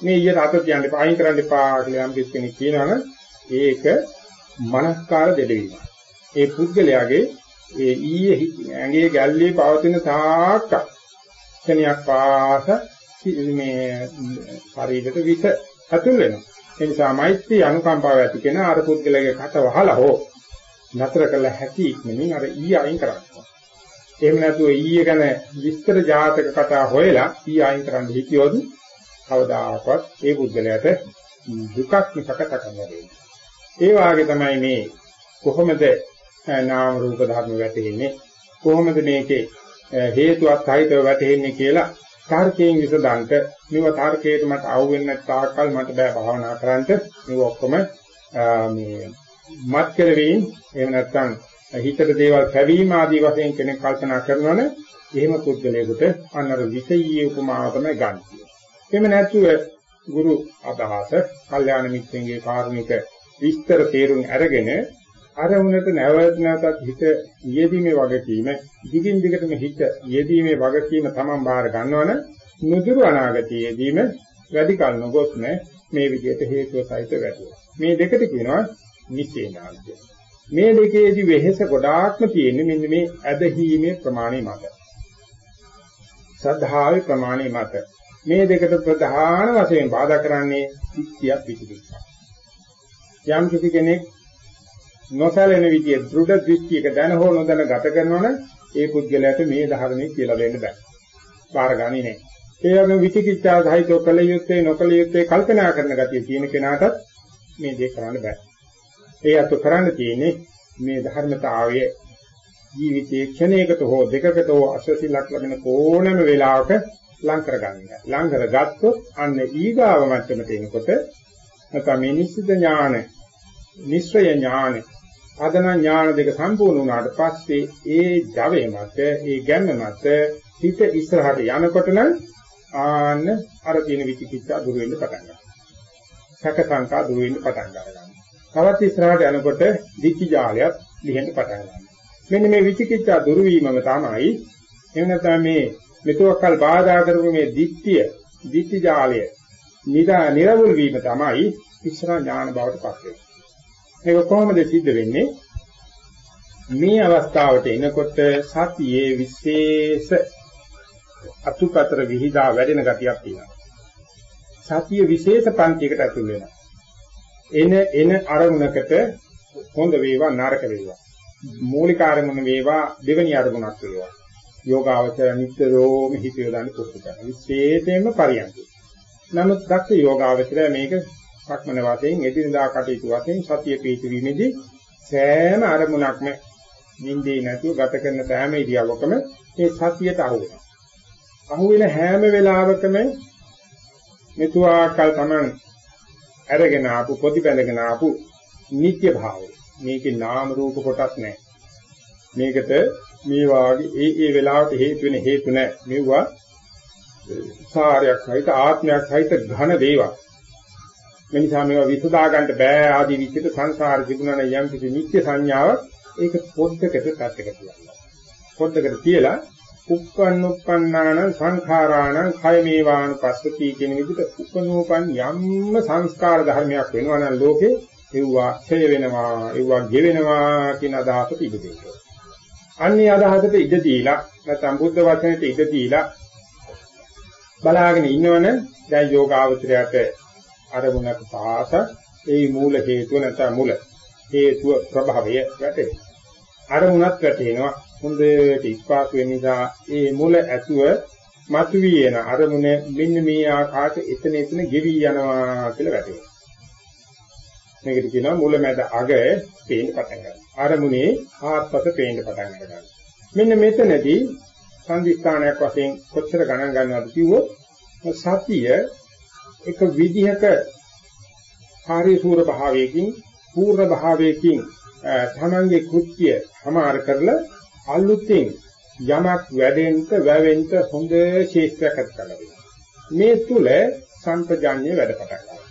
Speaker 1: මේ ඊයට අත තියන්න එපා අයින් කරන්න එපා කියලා යම් කෙනෙක් කියනවනම් ඒක මනස්කාර දෙදවීම. ඒ පුද්ගලයාගේ ඒ ඊයේ ඇඟේ ගැල්ලේ පවතින තාක්ක කෙනියක් පාස මේ ශරීරයට විස ඇතුල් වෙනවා. ඒ නිසා මෛත්‍රී අනුකම්පාව ඇති කෙනා අර පුද්ගලයාගේ කට වහලා හෝ නතර කළ හැකි ඉක්මනින් අර ඊ අයින් කරන්න. එහෙම නැතුව ඊයේ ගැන විස්තර ජාතක කතා හොයලා ඊ අයින් කරන්න හිතියොත් කවදාකවත් ඒ බුද්ධලයට දුකක් මිසක තකන්නේ ඒ වාගේ තමයි මේ කොහොමද නාම රූප ධර්ම වැටෙන්නේ? කොහොමද මේකේ හේතුවක් සහිතව වැටෙන්නේ කියලා තර්කයෙන් විසඳන්ට මේව තර්කයට මට අවුෙන්නේ නැත්නම් මට බෑ භාවනා කරන්නට. මේව ඔක්කොම මේ මත් කෙරෙමින් එහෙම නැත්නම් හිතට දේවල් පැවීම ආදී වශයෙන් කෙනෙක් කල්පනා කරනවනේ එහෙම පුද්ගලයෙකුට අන්නර විසයී උපමාව තමයි ගන්න. එහෙම නැතුව ගුරු අදහස, කල්යාණ මිත්‍රන්ගේ කාරුණික විස්තර තේරුම් අරගෙන අරමුණට නැවත නැවතත් හිත යෙදීමේ වගකීම, දිගින් දිගටම හිත යෙදීමේ වගකීම තමන් බාර ගන්නවනේ නුදුරු අනාගතයේදීම වැඩි කල නොගොස් මේ විදිහට හේතුව සහිත වැඩුවා. මේ දෙකට කියනවා නිසේනාන්තය. මේ දෙකේදී වෙහෙස ගොඩාක්ම තියෙන්නේ මෙන්න මේ ඇදහිීමේ ප්‍රමාණය මත. සද්ධාවේ ප්‍රමාණය මත. මේ දෙකට ප්‍රධාන වශයෙන් බාධා කරන්නේ සිත්තියක් පිටිපිට. යම් කිසි කෙනෙක් නොසැලෙන විදිය දෘಢ දෘෂ්ටියක දැන හෝ නොදැන ගත කරනවනම් ඒ පුද්ගලයාට මේ ධර්මයේ කියලා දෙන්න බෑ. බාරගන්නේ නැහැ. ඒ වගේම විචිකිච්ඡා සහිතව කල යුත්තේ නොකල යුත්තේ කල්පනා කරන ගතිය තියෙන කෙනාටත් මේ දේ කරන්න බෑ. ඒ අත කරන්න තියෙන්නේ මේ ධර්මතාවය ජීවිතයේ ක්ෂණයකට හෝ දෙකකට හෝ අසසිලක් ලැබෙන ඕනෑම වෙලාවක ලං කරගන්න එක. ලං කරගත්තොත් අන්න ඊගාව මට්ටමට එනකොට නැත්නම් මේ නිශ්චිත ඥාන, නිස්සය ඥාන, අදන ඥාන දෙක සම්පූර්ණ වුණාට පස්සේ ඒ ජවය මත, ඒ ගැම්ම මත හිත ඉස්සරහට යනකොට නම් ආන්න අර තියෙන විචිකිච්ඡා දුර වෙන්න පටන් ගන්නවා. සැක සංකා දුර වෙන්න පටන් ගන්නවා. තවත් ඉස්සරහට යනකොට දික්ටි ජාලයක් ලිහෙන්න පටන් ගන්නවා. මෙන්න මේ විචිකිච්ඡා දුරු වීමම තමයි එහෙම නැත්නම් මේ මෙතුවක්කල් බාධා කරපු මේ දික්තිය, දික්ටි ජාලය නිදා නිරවුල් වීම තමයි ඉස්සරහ ඥාන බවට පත් වෙන්නේ. මේක කොහොමද සිද්ධ වෙන්නේ? මේ අවස්ථාවට එනකොට සතියේ විශේෂ අතුපතර විහිදා වැඩෙන ගතියක් තියෙනවා. සතිය විශේෂ පන්තියකට ඇතුල් වෙනවා. එන එන අරමුණකට හොඳ වේවා නරක වේවා. මූලික අරමුණ වේවා දෙවෙනි අරමුණක් වේවා. යෝගාවචර නිත්‍යෝම හිත යොදන්න පුරුදු කරනවා විශේෂයෙන්ම පරියන්ක. නමුත් දක්ෂ යෝගාවචරය මේක සක්මන වශයෙන් එදිනදා කටයුතු වශයෙන් සතිය පිහිටීමේදී සෑම අරමුණක්ම නිින්දේ නැතුව ගත කරන සෑම ඉරියව්වකම මේ සතියට අහු වෙනවා. අහු වෙන හැම වෙලාවකම මෙතුආකල් තමන් අරගෙන ආපු පොඩි බැඳගෙන ආපු නිත්‍ය භාවය. මේකේ නාම රූප කොටස් නැහැ. මේකට මේ වාගේ ඒ ඒ වෙලාවට හේතු වෙන හේතු නැහැ. මෙවුවා සාරයක් සහිත ආත්මයක් සහිත ඝන දේවල්. මේ නිසා මේවා විසදා ගන්න බෑ ආදී විචිත සංසාර තිබුණා නම් යම් කිසි නිත්‍ය සංඥාවක් ඒක පොද්දකට පැත්තකට තියනවා. පොද්දකට තියලා උප්පන්නුප්පන්නාන සංඛාරාණං khය මේවානුපස්සති කියන විදිහට උපනෝපන් යම්ම සංස්කාර ධර්මයක් වෙනවා නම් ලෝකේ ඒවා ඡය වෙනවා ඒවා ගෙවෙනවා කියන අදහස පිළිදෙන්න. අන්නේ අදහසට ඉඩ දීලා නැත්නම් බුද්ධ වචනයට ඉඩ දීලා බලාගෙන ඉන්නවනම් දැන් යෝගාවචරයට අරමුණක පාස ඒ මූල හේතුව නැත්නම් මුල හේතුව ප්‍රභවය වැටේ. අරමුණත් වැටෙනවා හොඳට ඉස්පාසු වෙන නිසා ඒ මුල ඇතුව මතුවී එන අරමුණ මෙන්න මේ ආකාරයට එතන එතන ගෙවි යනවා කියලා වැටෙනවා. මේකට කියනවා මුල මැද අග පේන්න පටන් ගන්නවා. අරමුණේ ආත්පස පේන්න පටන් ගන්නවා. මෙන්න මෙතනදී සංදිස්ථානයක් වශයෙන් කොච්චර ගණන් ගන්නවද කිව්වොත් සතිය එක විදිහක කාර්යසූර භාවයකින් පූර්ණ භාවයකින් තමන්ගේ කෘත්‍ය සමාර කරලා අලුතින් යමක් වැඩෙන්න වැවෙන්න හොඳ ශේෂ්ත්‍රයක් ඇති කරගන්නවා. මේ තුල සම්පජාඤ්ඤය වැඩ පටන් ගන්නවා.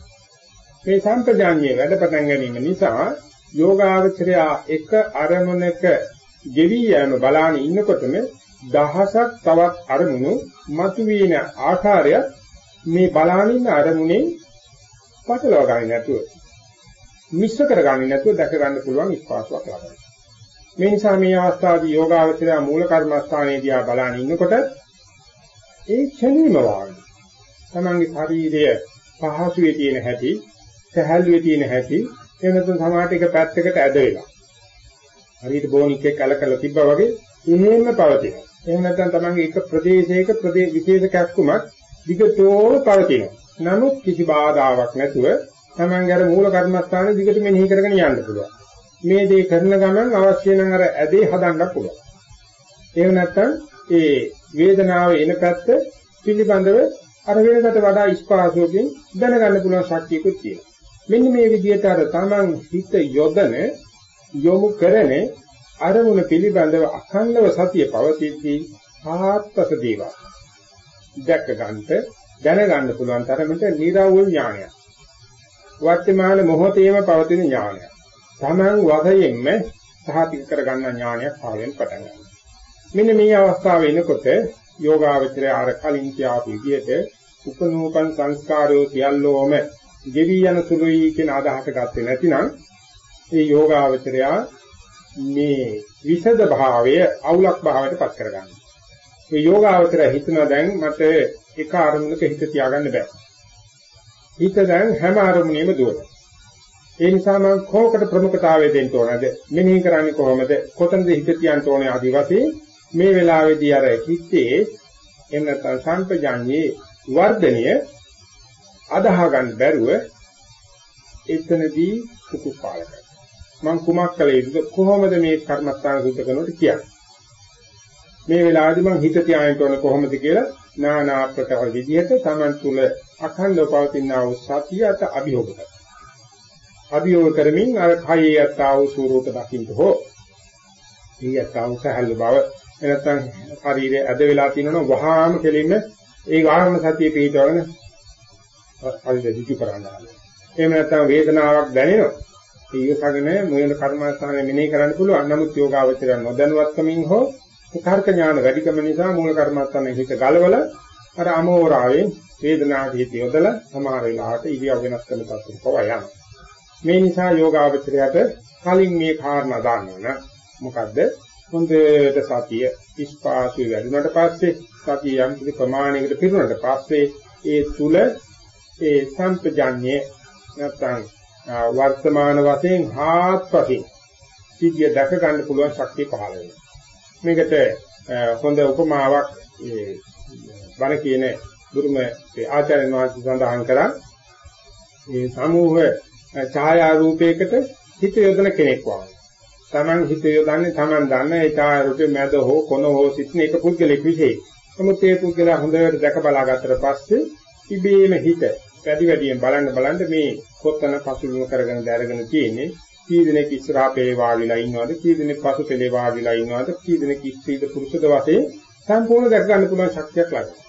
Speaker 1: මේ සම්පජාඤ්ඤය වැඩ පටන් ගැනීම නිසා යෝගාවචරය එක අරමුණක ගෙවි යෑම බලාන ඉන්නකොටම දහසක් තවත් අරමුණු මතුවීන ආකාරය මේ බලානින්න අරමුණේ පටලවා ගන්න නැතුව මිශ්‍ර කරගන්නේ නැතුව දැක ගන්න පුළුවන් ස්පාසාවක් ලබනවා. මේ නිසා මේ අවස්ථාවේදී යෝගාවචරය මූල කර්මස්ථානයේදී ආ බලන ඉන්නකොට ඒ ක්ෂණීම වාගේ තමන්ගේ ශරීරය පහසුවේ තියෙන හැටි, සැහැල්ලුවේ තියෙන හැටි, එනතුන් සමාට එක පැත්තකට ඇද වෙලා. හරියට බෝනික් එක කලකලා තිබ්බා වගේ එහෙම පවතිනවා. එහෙම නැත්නම් තමන්ගේ එක ප්‍රදේශයක ප්‍රදේශ විශේෂ කැක්කුමක් විගතෝ පවතිනවා. නමුත් කිසි බාධාවක් නැතුව තමන්ගේ අර මූල කර්මස්ථානේ දිගට මෙනෙහි කරගෙන යන්න පුළුවන්. මේ දේ කරන ගමන් අවශ්‍ය නම් අර ඇදේ හදන්න පුළුවන්. එහෙම නැත්නම් ඒ වේදනාව එන පැත්ත පිළිබඳව අර වෙනකට වඩා ස්පාසෝකින් දැනගන්න පුළුවන් ශක්තියකුත් තියෙනවා. මෙන්න මේ විදිහට අර තමන් හිත යොදන යොමු කරන අරමුණ පිළිබඳව අඛණ්ඩව සතිය පවතිද්දී ආත්පස දේවා දැක ගන්නට දැනගන්න පුළුවන් තරමට නිර්වෘල් ඥානයක්. වර්තමාන මොහොතේම පවතින ඥානයක්. තමන් වශයෙන්ම සහතික කරගන්න ඥානයක් පාවෙන් පටන් ගන්නවා. මෙන්න මේ අවස්ථාව එනකොට යෝගාවචරය අර කලින් කියාපු විදිහට උපනූපන් සංස්කාරෝ සියල්ලෝම ගෙවි යන සුළුයි කියන අදහස ගත්තේ නැතිනම් ඒ යෝගාවචරය මේ විසද භාවය අවුලක් භාවයට පත් කරගන්නවා. මේ යෝගාවචරය හිතන දැන් මට එක අරමුණක හිත තියාගන්න බෑ. හිත දැන් හැම අරමුණෙම දුවනවා. ඒ නිසා මම කොහොකට ප්‍රමුඛතාවය දෙන්න ඕනද? මෙනෙහි කරන්නේ කොහොමද? කොතනද හිත තියන්න ඕනේ ආදි වශයෙන් මේ වෙලාවේදී අර හිතේ එහෙම නැත්නම් සම්පජාඤ්ඤේ වර්ධනය අදාහ ගන්න බැරුව එතනදී කුකුපාලකයි. මම කුමක් කළ යුතුද කොහොමද මේ කර්මස්ථාන සුද්ධ කරනවට කියන්නේ. මේ වෙලාවේදී මම හිත තියාගෙන තෝරන කොහොමද කියලා නානා ප්‍රකාර විදිහට Taman තුල අඛණ්ඩව පවතිනා වූ සතියට අභියෝග කරනවා. අභියෝග කරමින් අර කයේ යත්තා වූ ස්වરૂප දකින්න හෝ ඊයත්තා වූ සහල් බව එනතන් ශරීරයේ ඇද වෙලා තියෙනවනම් වහාම කෙලින්ම ඒ වාහන සතිය පිටවගෙන හරිද දිචු කරන්නවා. එහෙම නැත්නම් වේදනාවක් දැනෙනවා. ඊයසගෙන මොයන කර්මස්ථානය මෙනෙහි කරන්න පුළුවන්. නමුත් යෝගාවචරය නොදැනුවත්කමින් හෝ තර්ක ඥාන වැඩිකම නිසා මූල කර්මස්ථානයේ හිත ගලවල අර අමෝරාවේ වේදනාවට හිත යොදලා සමහර වෙලාවට ඉරියව් වෙනස් කරන තත්ත්වෙට පවා යනවා. මේ නිසා යෝගාවචරයට කලින් මේ කාරණා දාන්න මොකද්ද හොඳට සතිය ඉස්පාසු වැඩුණාට පස්සේ සතිය යම් කිසි ප්‍රමාණයකට පිරුණාට පස්සේ ඒ තුල ඒ සම්පජඤ්ඤේ නැත්නම් වර්තමාන වශයෙන් හාත්පසින් සිද්ධිය දැක ගන්න පුළුවන් ශක්තිය පහළ වෙනවා. මේකට හොඳ උපමාවක් ඒ බණ කියන බුරුම ආචාර්යන් වහන්සේ සඳහන් කරා මේ සමූහ ඡායා රූපයකට හිත යොදන කෙනෙක් වගේ. Taman හිත යොදන්නේ Taman දන්න ඒ ඡායා රූපේ මැද හෝ කොන හෝ සිටින එක පුද්ගලෙක් විශේෂ. නමුත් ඒ පුද්ගලයා හොඳට දැක බලා ගත්තට පස්සේ ඉබේම හිත වැඩි වැඩියෙන් බලන්න බලන්න මේ කොතන පසුබිම කරගෙන දැරගෙන තියෙන්නේ කී දෙනෙක් ඉස්සරහා පෙළේ වාඩිලා ඉන්නවද කී දෙනෙක් පසු පෙළේ වාඩිලා ඉන්නවද කී දෙනෙක් ස්ත්‍රීද පුරුෂද වශයෙන් සම්පූර්ණ දැක ගන්න පුළුවන් ශක්තියක් ලැබෙනවා.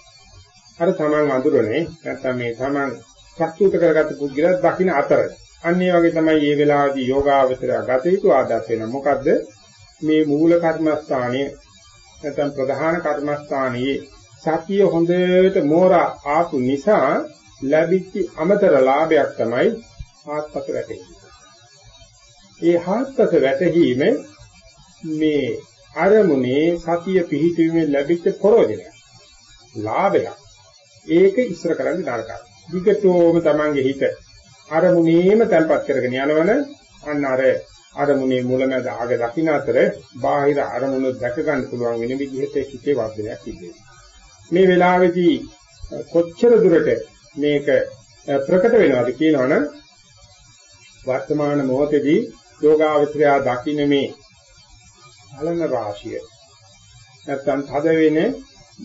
Speaker 1: අර තමන් අඳුරනේ නැත්නම් මේ තමන් ප්‍රස්තුත කරගත්ත පුද්ගලයා දකින්න අතර අන්න ඒ වගේ තමයි මේ වෙලාවේදී යෝගාවචරය ගත යුතු ආදර්ශ වෙන මොකද්ද මේ මූල කර්මස්ථානයේ නැත්නම් ප්‍රධාන කර්මස්ථානයේ සතිය හොඳට මෝරා ආපු නිසා ලැබිච්ච අමතර ලාභයක් තමයි ආත්පස වැටෙන්නේ. ඒ ආත්පස වැටීම මේ අරමුණේ සතිය පිහිටීමේ ලැබිච්ච ප්‍රයෝජනය. ලාභයක්. ඒක ඉස්සර කරන්නේ නරකයි. විකටෝම තමන්ගේ හිත අරමුණේම තැම්පත් කරගෙන යනවන අන්න අර අරමුණේ මුලමැද ආග දකින්න අතර බාහිර අරමුණු දැක ගන්න පුළුවන් වෙන විදිහට හිතේ වර්ධනයක් සිද්ධ මේ වෙලාවේදී කොච්චර දුරට මේක ප්‍රකට වෙනවද කියනවනම් වර්තමාන මොහොතේදී යෝගාවචරය දකින්න මේ හලන රාශිය නැත්තම් තද වෙන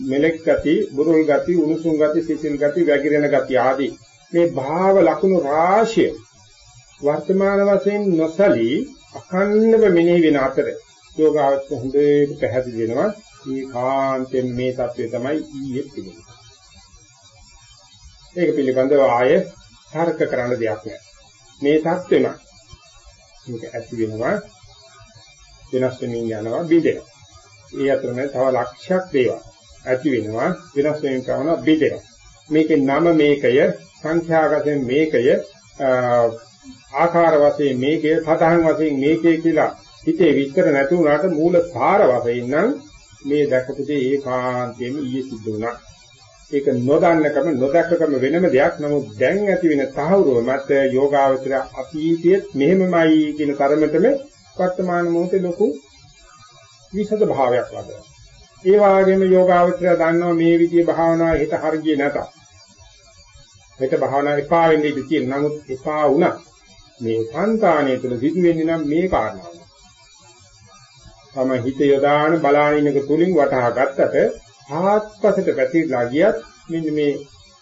Speaker 1: මෙලෙක් ගති, බුරුල් ගති, උණුසුම් ගති, සිසිල් ගති, වැగిරෙන ගති ආදී මේ භාව ලක්ෂණ රාශිය වර්තමාන වශයෙන් නොසලී අඛණ්ඩව මෙනෙහි වෙන අතර යෝගාවචර හොඳට පැහැදිලි වෙනවා මේ කාන්තෙන් මේ தත්වය තමයි ඊයේ තිබුණේ. ඒක පිළිබඳව ආය තර්ක කරන්න දෙයක් නැහැ. මේ தත්වෙම මේක ඇති වෙනවා වෙනස් වෙමින් යනවා බිඳෙනවා. ඒ අතරමැද තව ලක්ෂයක් දේවල් ඇති වෙනවා වෙනස් වෙමින් කරනවා බිඳෙනවා. මේකේ නම මේකය සංඛ්‍යාගතෙන් මේකය ආකාර වශයෙන් මේකේ සතහන් වශයෙන් මේකේ කියලා හිතේ විස්තර නැති වුණාට මූල සාර වශයෙන් නම් මේ දැකපු දේ ඒකාන්තයෙන්ම ඊයේ සිද්ධ වුණා. ඒක නොදන්නකම නොදැක්කකම වෙනම දෙයක්. නමුත් දැන් ඇති වෙන තහවුරුව මත යෝගාවචර අතීතයේ මෙහෙමමයි කියන තරමටම වර්තමාන මොහොතේ ලොකු විසද භාවයක් ලබනවා. ඒ වාගේම යෝගාවචරය දන්නවා මේ විදිය භාවනාව හිත හරිය නැත. හිත භාවනාව එපා වෙන්නේ ඉඳී තියෙන. නමුත් එපා වුණා. මේ සංකාණය තුළ සිදු වෙන්නේ නම් මේ කාරණාව. තම හිත යොදාන බලානිනක තුලින් වටහා ගත්තට ආත්පසට පැතිරලා ගියත් මෙන්න මේ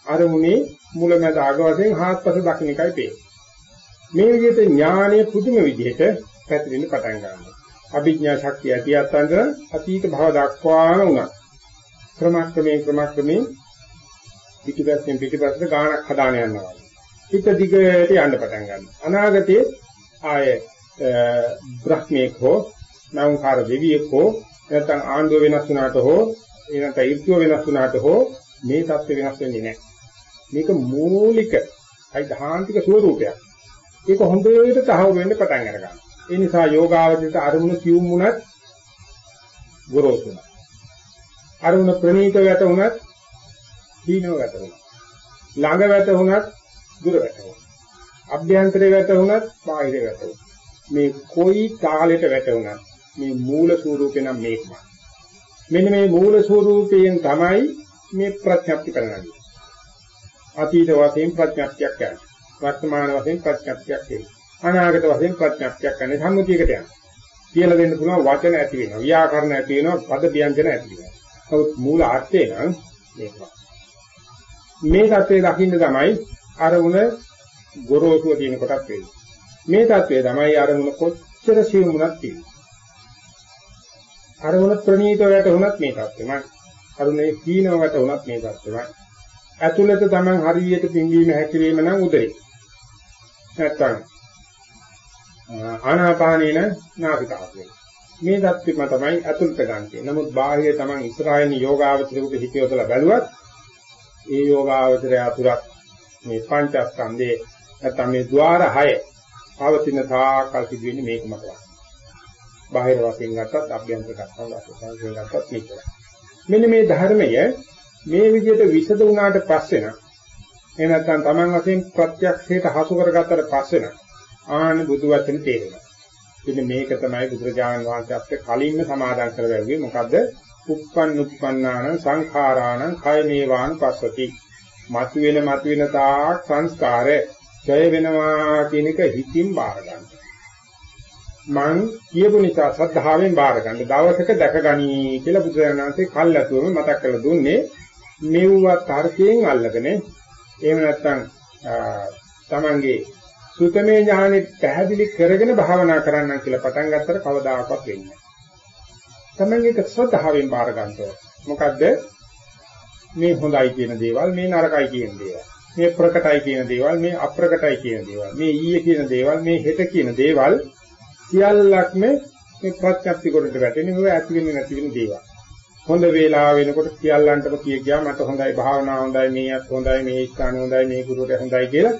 Speaker 1: අරමුණේ මුලමැද අග වශයෙන් ආත්පස දකින්න එකයි පේන්නේ. මේ විදිහට ඥානයේ පුදුම විදිහට පැතිරෙන්න පටන් ගන්නවා. අභිඥා ශක්තිය ඇති අත්ංග අතීත භව දක්වාම උනා. ක්‍රමක්‍රමයෙන් ක්‍රමක්‍රමයෙන් පිටිපස්සෙන් පිටිපස්සට ගානක් හදාන යනවා. හිත දිගට යන්න පටන් ගන්නවා. අනාගතයේ ආය බ්‍රහ්මේක හෝ නවංකාර දෙවියෙක් හෝ නැත්නම් ආණ්ඩුව වෙනස් වුණාට හෝ එනත ඍතුව වෙනස් වුණාට හෝ මේ தත්ත්ව වෙනස් වෙන්නේ නැහැ. මේක මූලික සෛද්ධාන්තික ස්වરૂපයක්. ඒක හොඳට තහවුරු වෙන්න පටන් අරගන්නවා. ඒ නිසා යෝගාවචිත අරමුණ කියුම් වුණත් ගොරෝසුන. අරමුණ ප්‍රණීත වැටුණත් දීනව වැටුණා. ළඟ වැටුණත් දුර වැටුණා. අභ්‍යන්තරේ වැටුණත් බාහිර වැටුණා. මේ කොයි තාලෙට වැටුණත් මේ මූල ස්වરૂපේ නම් මේකමයි. මෙන්න මේ මූල ස්වરૂපයෙන් තමයි මේ ප්‍රඥප්ති කරන්නේ. අතීත වශයෙන් ප්‍රඥප්තියක් ගන්න. වර්තමාන වශයෙන් ප්‍රඥප්තියක් දෙන්න. අනාගත වශයෙන් ප්‍රඥප්තියක් ගන්න සම්මුතියකට යනවා. කියලා දෙන්න පුළුවන් වචන ඇති වෙනවා. ව්‍යාකරණ ඇති වෙනවා. පද ව්‍යංජන ඇති වෙනවා. නමුත් මූල අර්ථය නම් මේකයි. මේ தත්ත්වය දකින්න තමයි අරමුණ ගොරෝසුව කියන කොටත් වෙන්නේ. මේ தත්ත්වය තමයි අරමුණ කොච්චර සියුම්ුණක් තියෙන්නේ. අරමුණ ප්‍රණීතවට වුණත් මේ தත්ත්වමයි. අරුණේ කීනවට වුණත් මේ தත්ත්වමයි. ඇතුළත තමන් හරියට පිංගීම හැකිරීම නම් උදේ. නැත්තම් ආනාපානේන නාසිකාග්‍රේ. මේ தත්ත්වෙම තමයි ඇතුළත ගන්න තියෙන්නේ. නමුත් බාහිර තමන් ඉස්රායන යෝගාවචරයට හිතියොතලා බැලුවත් ඒ යෝගාවචරය අතුරක් මේ පංචස්කන්ධේ නැත්තම් මේ ద్వාර 6 පවතින තාකල් සිදුවෙන්නේ මේකම තමයි. බාහිර වශයෙන් ගත්තත් අභ්‍යන්තර ගත්තත් වශයෙන් ගත්තත් මේකයි. මෙන්න මේ ධර්මය මේ විදිහට විසද වුණාට පස්සේ නම් එහෙම නැත්නම් Taman වශයෙන් ප්‍රත්‍යක්ෂයට හසු කරගත්තට පස්සේ නම් ආන බුදු වචන තේරෙනවා. ඉතින් මේක තමයි බුදුරජාණන් වහන්සේ අපිට කලින්ම සමාදන් කරගන්නේ මොකද්ද? උප්පන් උප්පන්නාන සංඛාරාණ කය මේවාන් පස්සති. මතුවෙන මතුවෙන තාක් සංස්කාර ඡය වෙනවා කියන එක හිතින් බාර ගන්න. මං කියපු නිසා සද්ධාවෙන් බාර ගන්න. දවසක දැකගනි කියලා බුදුරජාණන් වහන්සේ කල්ැතුවම මතක් කරලා දුන්නේ මෙව්වා තර්කයෙන් අල්ලගෙන එහෙම නැත්නම් තමන්ගේ සුතමේ ඥානෙ පැහැදිලි කරගෙන භාවනා කරන්න කියලා පටන් ගත්තට කවදාකවත් වෙන්නේ නැහැ. තමන්ගේ ශ්‍රද්ධාවෙන් බාර ගන්නවා. මොකද්ද? මේ හොඳයි කියන දේවල්, මේ නරකයි කියන දේවල්. මේ ප්‍රකටයි කියන දේවල්, මේ අප්‍රකටයි කියන දේවල්. මේ ඊයේ කියන දේවල්, මේ හෙට කියන දේවල් සියල්ලක්ම මේ ප්‍රත්‍යක්ෂ කොටට වැටෙන්නේ මේවා ඇති වෙන්නේ නැති වෙන දේවල්. හොඳ වේලාව වෙනකොට සියල්ලන්ටම කිය ගියා මට හොඳයි භාවනාව හොඳයි මේවත් හොඳයි මේ ස්ථාන හොඳයි මේ ගුරුවරයා හොඳයි කියලා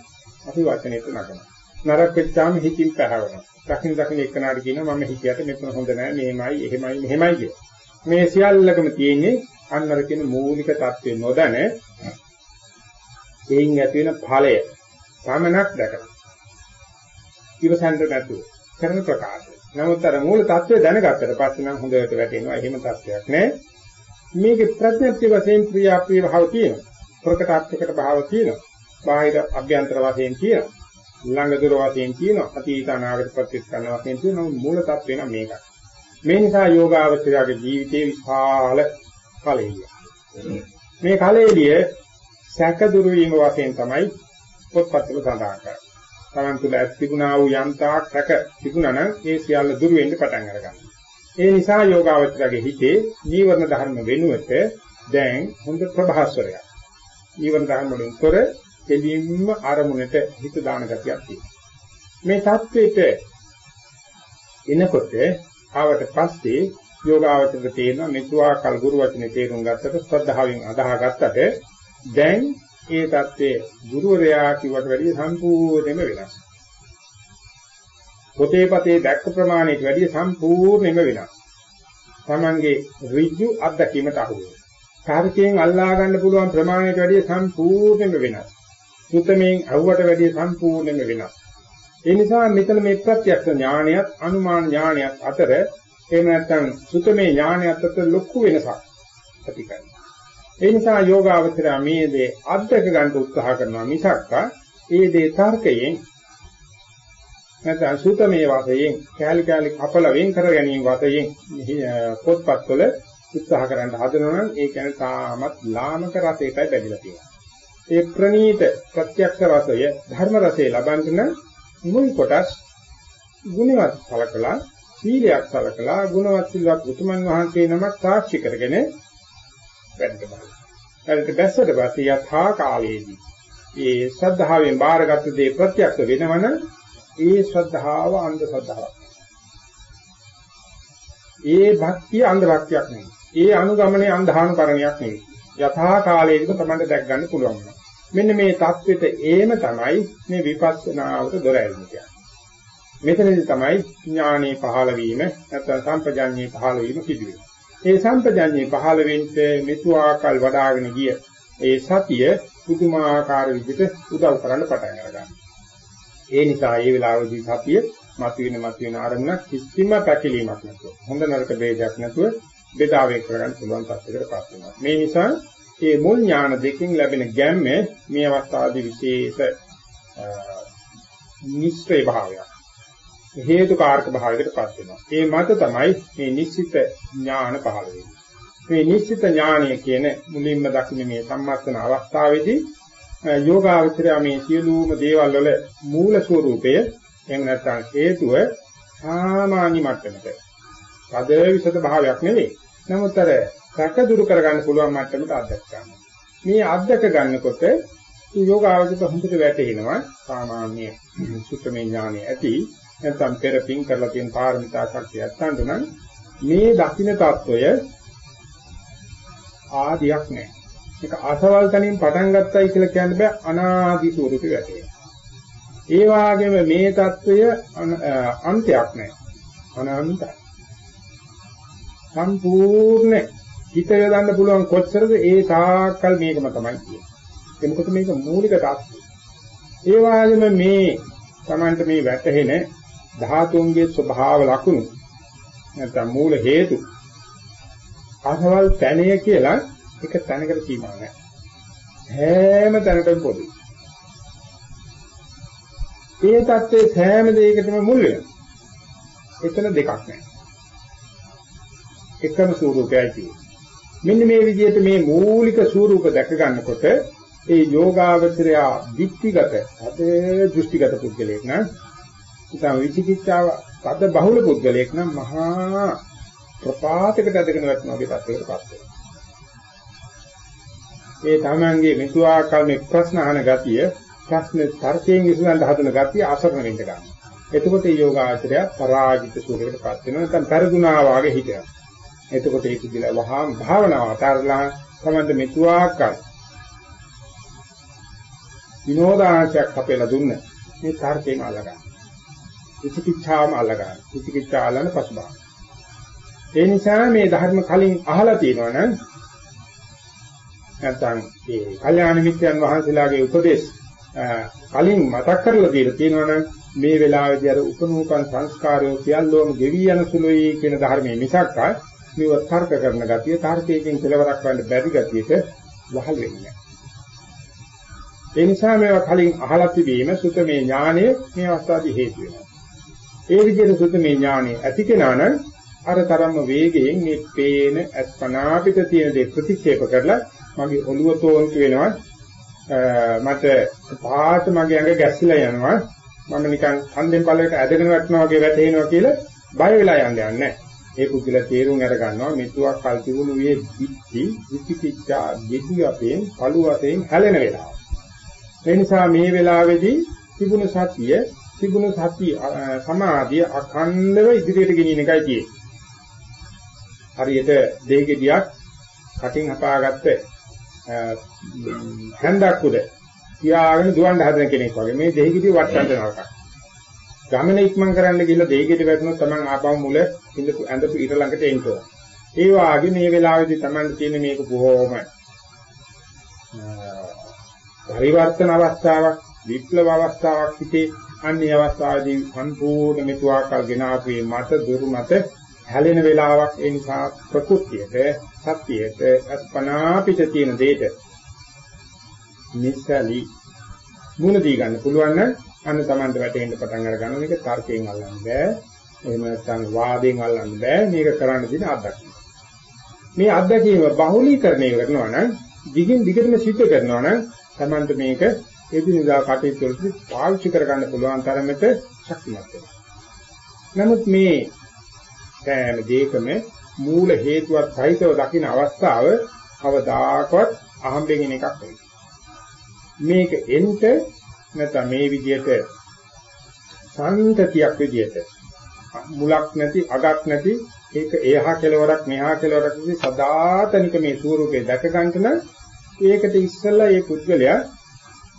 Speaker 1: අපි වචනෙට නගනවා. නරක වෙච්චාම හිතින් පැහැවෙනවා. දකින් දකින් එක්කනාට කියනවා මම හිතියට මෙතන හොඳ නැහැ මෙහෙමයි එහෙමයි මෙහෙමයි කියලා. මේ සියල්ලකම තියෙන්නේ අන්නර කියන මූලික தත්ත්වේ නොදැන එයින් ඇති වෙන ඵලය පමණක් දැකලා. ඉවසන්ට නැතුව කරන ප්‍රකාශය. නමුත් අර මූල தත්ත්වය දැනගත්තට පස්සේ නම් හොඳට වැටෙනවා. එහෙම தත්ත්වයක් නෑ. මේකේ ප්‍රඥප්ති වශයෙන් ප්‍රිය අප්‍රිය භාව තියෙනවා. ප්‍රකටාත්මකට භාව තියෙනවා. බාහිර අභ්‍යන්තර වශයෙන් තියෙනවා. ළඟ දුර වශයෙන් තියෙනවා. අතීත අනාගත ප්‍රතිස්කරණ වශයෙන් තියෙනවා. මූල தත්ත්වය නම් මේකයි. මේ නිසා යෝගාවචරයේ ජීවිතයේ විශාල ඵලෙලිය. මේ ඵලෙලිය සැක දුරු වීම වශයෙන් තමයි පොත්පත්වල සඳහන් කරන්නේ. තමන් තුළ ඇත් තිබුණා වූ යම්තාක් සැක තිබුණා නම් ඒ සියල්ල දුරු වෙන්න පටන් අරගන්නවා. ඒ නිසා යෝගාවචරයේ හිතේ නීවරණ ධර්ම වෙනුවට දැන් හොඳ ප්‍රභාස්වරයක්. නීවරණ ධර්ම වලින් තොර දෙලින්ම අරමුණට හිත දාන ගතියක් තියෙනවා. මේ தത്വෙට එනකොට ආවට පස්සේ යෝගාවචර තේන මෙතුවා කල් ගුරු වචනේ තේරුම් ගත්තට ශ්‍රද්ධාවෙන් අදාහ ගත්තට දැන් ඒ தത്വයේ ගුරුවරයා කිව්වට වැඩිය සම්පූර්ණයෙන්ම වෙනස්. පොතේ පතේ දැක්ක ප්‍රමාණයට වැඩිය සම්පූර්ණයෙන්ම වෙනස්. Tamange ඍජු අත්දැකීමට අහුවෙනවා. තර්කයෙන් අල්ලා ගන්න පුළුවන් ප්‍රමාණයට වැඩිය සම්පූර්ණයෙන්ම වෙනස්. සුතමෙන් අහුවට වැඩිය සම්පූර්ණයෙන්ම වෙනස්. ඒ නිසා මෙතන මේ ප්‍රත්‍යක්ෂ ඥානයත් අනුමාන ඥානයත් අතර එහෙම නැත්නම් සුතමේ ඥානයත් අතර ලොකු වෙනසක් ඇති කරනවා. ඒ නිසා යෝගාවචරය මේ දේ අධ්‍යක ගන්න උත්සාහ කරනවා මිසක්කා ඒ දේ තර්කයෙන් නැත්නම් සුතමේ වාසයෙන් කැලි කැලි කපල වෙන් කර ගැනීම වාසයෙන් පොත්පත්වල උත්සාහ කරන්න හදනවා නම් ඒ කියන්නේ තාමත් ලාමක රසයටයි බැඳිලා තියෙනවා. ඒ ප්‍රනීත ප්‍රත්‍යක්ෂ රසය ධර්ම රසය ලබන්න නම් මුල් කොටස් ගුණවත් සලකලා සීලයක් සලකලා ගුණවත් සිල්වත් උතුමන් වහන්සේ නමක් සාක්ෂි කරගෙන වැඩ බලන්න. වැඩට බැස්සට පස්සේ යථා කාලයේදී ඒ ශ්‍රද්ධාවෙන් බාරගත් දේ ප්‍රත්‍යක්ෂ වෙනවන ඒ ශ්‍රද්ධාව අන්ධ ශ්‍රද්ධාවක්. ඒ භක්තිය අන්ධ භක්තියක් නෙවෙයි. ඒ අනුගමනයේ අන්ධානුකරණයක් නෙවෙයි. යථා කාලයකට තමයි දැක් ගන්න පුළුවන්. මෙන්න මේ தത്വෙට ඒම තමයි මේ විපස්සනාවට දොර ඇරෙන්නේ කියන්නේ. මෙතනදී තමයි ඥානෙ පහළ වීම නැත්නම් සම්පජාඤ්ඤේ පහළ වීම සිදුවෙන්නේ. ඒ සම්පජාඤ්ඤේ පහළ වෙන්න මෙතුආකල් වඩාගෙන ගිය ඒ සතිය පුදුමාකාර විදිහට උදව් කරන්න පටන් ගන්නවා. ඒ නිසා මේ වෙලාවේදී සතිය මතුවෙන මතුවෙන ආරම්භන කිසිම පැකිලීමක් නැතුව හොඳ නරක ભેදයක් නැතුව බෙදා වෙන් කරගන්න පුළුවන් තත්යකටපත් වෙනවා. මේ නිසා මේ මුල් ඥාන දෙකෙන් ලැබෙන ගැම්ම මේ අවස්ථාවේදී විශේෂ නිශ්චය භාවයක්. හේතු කාරක භාවයකටපත් වෙනවා. ඒ මත තමයි මේ නිශ්චිත ඥාන පහළ වෙන්නේ. මේ නිශ්චිත ඥානය කියන මුලින්ම දක්වන මේ සම්මස්තන අවස්ථාවේදී යෝගාවචරය මේ සියලුම දේවල් වල මූල ස්වરૂපය එහෙම නැත්නම් හේතුව සාමාන්‍ය මට්ටමට. පද විසද භාවයක් නෙවෙයි. නමුත් අර රැක දුරු කරගන්න පුළුවන් මට්ටමට අධ්‍යක් ගන්න. මේ අධ්‍යක් ගන්නකොට යෝගාවචිත හොඳට වැටෙනවා සාමාන්‍ය සුත්තමේ ඥානෙ ඇති නැත්නම් පෙරපින් කරලා තියෙන පාරමිතා ශක්තිය අත්හඳ නම් මේ දකින්න తত্ত্বය ආදියක් නැහැ. ඒක අසවල් තනින් පටන් ගත්තයි කියලා කියන්න බෑ අනාදි ස්වරූපේ වැටෙනවා. ඒ වගේම මේ తত্ত্বය අන්තයක් නැහැ. අනන්තයි. සම්පූර්ණ හිත යොදන්න පුළුවන් කොච්චරද ඒ තාක්කල් මේකම තමයි කියන්නේ. ඒක මේක මූලික තාක්කය. ඒ වගේම මේ Tamanට මේ වැටහෙන ධාතුන්ගේ ස්වභාව ලක්ෂණ නැත්නම් මූල හේතු අසවල් තැණය කියලා එක තැනකට සීමා නැහැ. හැම තැනකම පොදුයි. ඒ தත්ත්වයේ සෑම දෙයකටම මුල් වෙනවා. එතන දෙකක් නැහැ. එකම ස්වરૂපයයි තියෙන්නේ. මෙන්න මේ විදිහට මේ මූලික ස්වરૂප දැක ගන්නකොට ඒ යෝගාවචරය දික්තිගත අද දෘෂ්ටිගත පුද්ගලයෙක් නම් ඉතින් විචිකිච්ඡාව පද බහුල පුද්ගලයෙක් නම් මහා ප්‍රපාතයකට ඇදගෙන වැටෙනවා වගේ තත්ත්වයකටපත් වෙනවා. ඒ තමන්ගේ මෙතුආකාර මේ ප්‍රශ්න අහන ගතිය ප්‍රශ්න තර්කයෙන් විසඳන්න හදන ගතිය අසරණ වෙන්න ගන්නවා. එතකොට මේ යෝගාචරය පරාජිත සූරයකටපත් වෙනවා නැත්නම් පෙරදුනා වාගේ හිතනවා. එතකොට ඒක දිලා වහාම භාවනාව අතරලා තමයි මෙතුආකාර විනෝදාංශයක් අපේලා දුන්න මේ තර්කයෙන් අල්ලගන්න. විචිකිච්ඡාවම අල්ලගන්න. විචිකිච්ඡා අල්ලන පසුබා. ඒ නිසා මේ ධර්ම කලින් අහලා තියෙනවනම් නැත්නම් ඒ කල්යාණ මිත්‍රයන් වහන්සේලාගේ උපදේශ කලින් මතක් කරලා දීලා තියෙනවනම් මේ වෙලාවේදී අර උපනූපන් සංස්කාරයෝ සියල්ලෝම ගෙවි යන සුළුයි කියන ධර්මයේ මිසක් මේව තර්ක කරන ගතිය තර්කයෙන් කෙලවරක් ගන්න බැරි ගතියට වහල් වෙන්නේ ඒ නිසා මේවා කලින් අහලා තිබීම සුතමේ ඥානය මේ අවස්ථාවේ හේතු වෙනවා. ඒ විදිහට සුතමේ ඥානය ඇති කෙනා නම් අර තරම්ම වේගයෙන් මේ පේන අස්පනා පිට තියෙන දේ ප්‍රතික්ෂේප කරලා මගේ ඔළුව තෝන්තු වෙනවා මට පාට මගේ ඇඟ ගැස්සිලා යනවා මම නිකන් හන්දෙන් පල්ලෙට ඇදගෙන වැටෙනවා වගේ වැටෙනවා කියලා බය වෙලා යන්නේ නැහැ. ඒ පුදුල තේරුම් අර ගන්නවා මෙතුවක් කල් තිබුණු මේ දික්ටි විචිකිච්ඡා යෙදි අපෙන් පළු වශයෙන් හැලෙන වෙලාව. ඒ නිසා මේ වෙලාවේදී තිබුණු සතිය තිබුණු සතිය සමාධිය අඛණ්ඩව ඉදිරියට ගෙනියන එකයි තියෙන්නේ. හරියට දෙහිගෙඩියක් කටින් හපාගත්ත හැන්දක් උඩ තියාගෙන දුවන්න හදන කෙනෙක් වගේ මේ දෙහිගෙඩිය වට්ටන්න නරකයි. ගමන ඉක්මන් කරන්න ගිහලා දෙහිගෙඩිය වැටුණොත් Taman ආපහු මුල ඉඳපු ඇඳපු ඉර ළඟට එන්න ඕන. ඒ වාගේ මේ වෙලාවේදී Taman තියෙන මේක බොහොම පරිවර්තන අවස්ථාවක් විප්ලව අවස්ථාවක් හිතේ අන්නේ අවස්ථාවේදී සම්පූර්ණ මෙතුආකල් ගෙනාපුවේ මත දුරු මත හැලෙන වෙලාවක් ඒ නිසා ප්‍රകൃතියට සත්‍යයට අස්පනා පිට තියෙන දෙයට නිස්සලි මුණ දී ගන්න පුළුවන් නම් අන්න Tamanට වැටෙන්න පටන් අර ගන්න එක තර්කයෙන් අල්ලන්න බෑ. එහෙම නැත්නම් වාදයෙන් අල්ලන්න බෑ. මේක කරන්න දින අත්දැකීම. මේ අත්දැකීම බහුලීකරණය කරනවා නම් දිගින් දිගටම සිද්ධ කරනවා නම් Tamanට මේක එදිනදා කටයුතු වලදී පාවිච්චි කරගන්න පුළුවන් තරමට ශක්තිමත් වෙනවා. නමුත් මේ සෑම දෙයකම මූල හේතුවක් සහිතව දකින අවස්ථාව කවදාකවත් අහම්බෙන් එන එකක් නෙවෙයි. මේක එන්ට නැත්නම් මේ විදිහට සංතතියක් විදිහට මුලක් නැති අගක් නැති ඒක එහා කෙලවරක් මෙහා කෙලවරක් විදිහ සදාතනික මේ ස්වරූපේ දැක ගන්නට නම් ඒකට ඉස්සෙල්ලා මේ පුද්ගලයා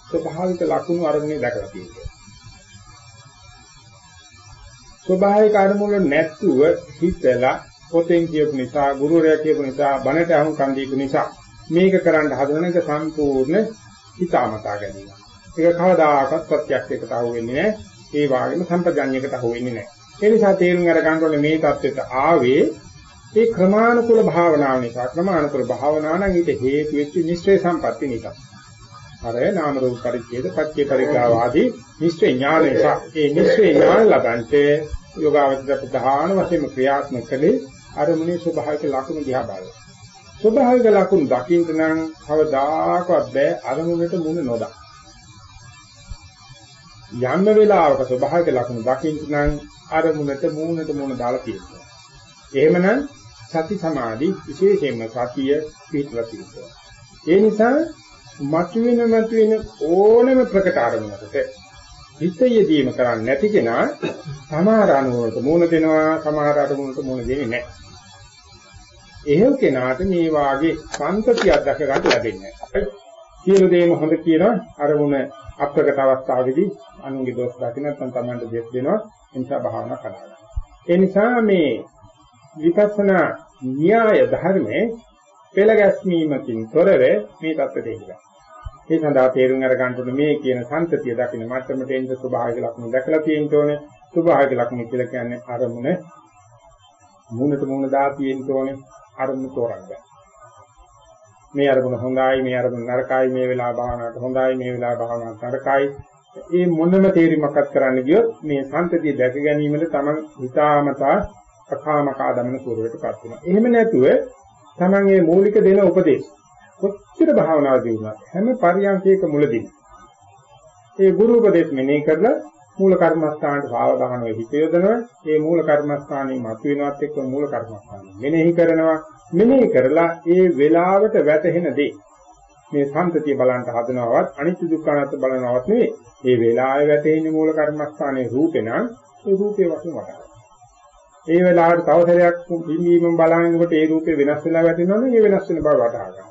Speaker 1: ස්වභාවික ලක්ෂණ අරමුණේ දැකලා තියෙනවා. ස්වභාවික අරමුණු නැත්තුව හිතලා පොතෙන් කියපු නිසා ගුරුවරයා කියපු නිසා බණට අහුම් කන් දීපු නිසා මේක කරන්න හදන එක සම්පූර්ණ හිතාමතා ගැනීම. ඒක කවදාකවත් ප්‍රත්‍යක්ෂයකට අහු වෙන්නේ නැහැ. ඒ වගේම සම්පජඤ්ඤයකට අහු වෙන්නේ නැහැ. ඒ නිසා තේරුම් අරගන්න ඕනේ මේ தත්වෙට ආවේ ඒ ක්‍රමානුකූල භාවනාව නිසා. ක්‍රමානුකූල භාවනාව නම් ඊට හේතු වෙච්ච නිශ්චය සම්පatti නිසා. අර නාම රූප පරිච්ඡේද පත්‍ය පරිග්‍රහවාදී නිශ්චය ඥාන නිසා ඒ නිශ්චය ඥාන ලබන්ට යෝගාවචර ප්‍රධාන වශයෙන් ක්‍රියාත්මක කලේ අරමුණේ ස්වභාවික ලක්ෂණ දිහා බලනවා. ස්වභාවික ලක්ෂණ දකින්න නම් කවදාකවත් බෑ අරමුණට මුණ නොදා. යම් වෙලාවක ස්වභාවික ලක්ෂණ දකින්න නම් අරමුණට මූණට මූණ දාලා තියෙනවා. එහෙමනම් සති සමාධි විශේෂයෙන්ම සතිය පිටලා තියෙනවා. ඒ නිසා මතුවෙන මතුවෙන ඕනම ප්‍රකට අරමුණකට හිත යෙදීම කරන්නේ නැති කෙනා සමහර අනුවලට මූණ දෙනවා සමහර අරමුණට මූණ දෙන්නේ නැහැ. එහෙම කෙනාට මේ වාගේ සංතතියක් දැක ගන්න ලැබෙන්නේ නැහැ. සියලු දේම හොඳ කියනවා අරමුණ අප්‍රකට අවස්ථාවේදී අනුන්ගේ දෝෂ දකින්න නැත්නම් Tamanට දෙස් දෙනවා ඒ නිසා භාවනා කරනවා. ඒ නිසා මේ විපස්සනා න්‍යාය ධර්මයේ පෙළ ගැස්මීමකින් තොරව මේ தත්ත්වයට එනවා. ඒ සඳහා තේරුම් අරගන්න ඕනේ මේ කියන සංතතිය දකින්න මට්ටමට එන්න ස්වභාවික ලක්ෂණ දැකලා තියෙන්න ඕනේ. ස්වභාවික ලක්ෂණ කියලා කියන්නේ අරමුණ මූණට මූණ දා තියෙන්න ඕනේ. අරමුණ තෝරන්න. මේ අරමුණ හොඳයි, මේ අරමුණ නරකයි, මේ වෙලාව භාවනාවට හොඳයි, මේ වෙලාව භාවනාවට නරකයි. මේ මොනම තේරීමක්වත් කරන්න ගියොත් මේ සංතතිය දැක ගැනීමට තමයි හිතාමතා අකාමකා දමන ස්වරූපයටපත් වෙනවා. එහෙම නැතුව තමන් මේ මූලික දෙන උපදේශ කොච්චර භාවනාව දිනුනත් හැම පරියන්කයක මුලදී ඒ ගුරු උපදේශ මෙනෙහි කරලා මූල කර්මස්ථානට සාවධානව හිත යොදනවා ඒ මූල කර්මස්ථානයේ මතුවෙනවත් එක්ක මූල කර්මස්ථාන මෙනෙහි කරනවා මෙනෙහි කරලා ඒ වේලාවට වැටහෙන දේ මේ සම්පතිය බලන්න හදනවත් අනිත්‍ය දුක්ඛ අනාත්ම බලනවත් නෙවෙයි ඒ වේලාවේ වැටෙන මූල කර්මස්ථානයේ රූපේ නම් ඒ රූපේ වශයෙන් වටහා ඒ වෙලාවට තව සැරයක් පින්වීමෙන් බලනකොට ඒ රූපේ වෙනස් වෙලා වැටෙනවනේ ඒ වෙනස් වෙන බව වටහා ගන්න.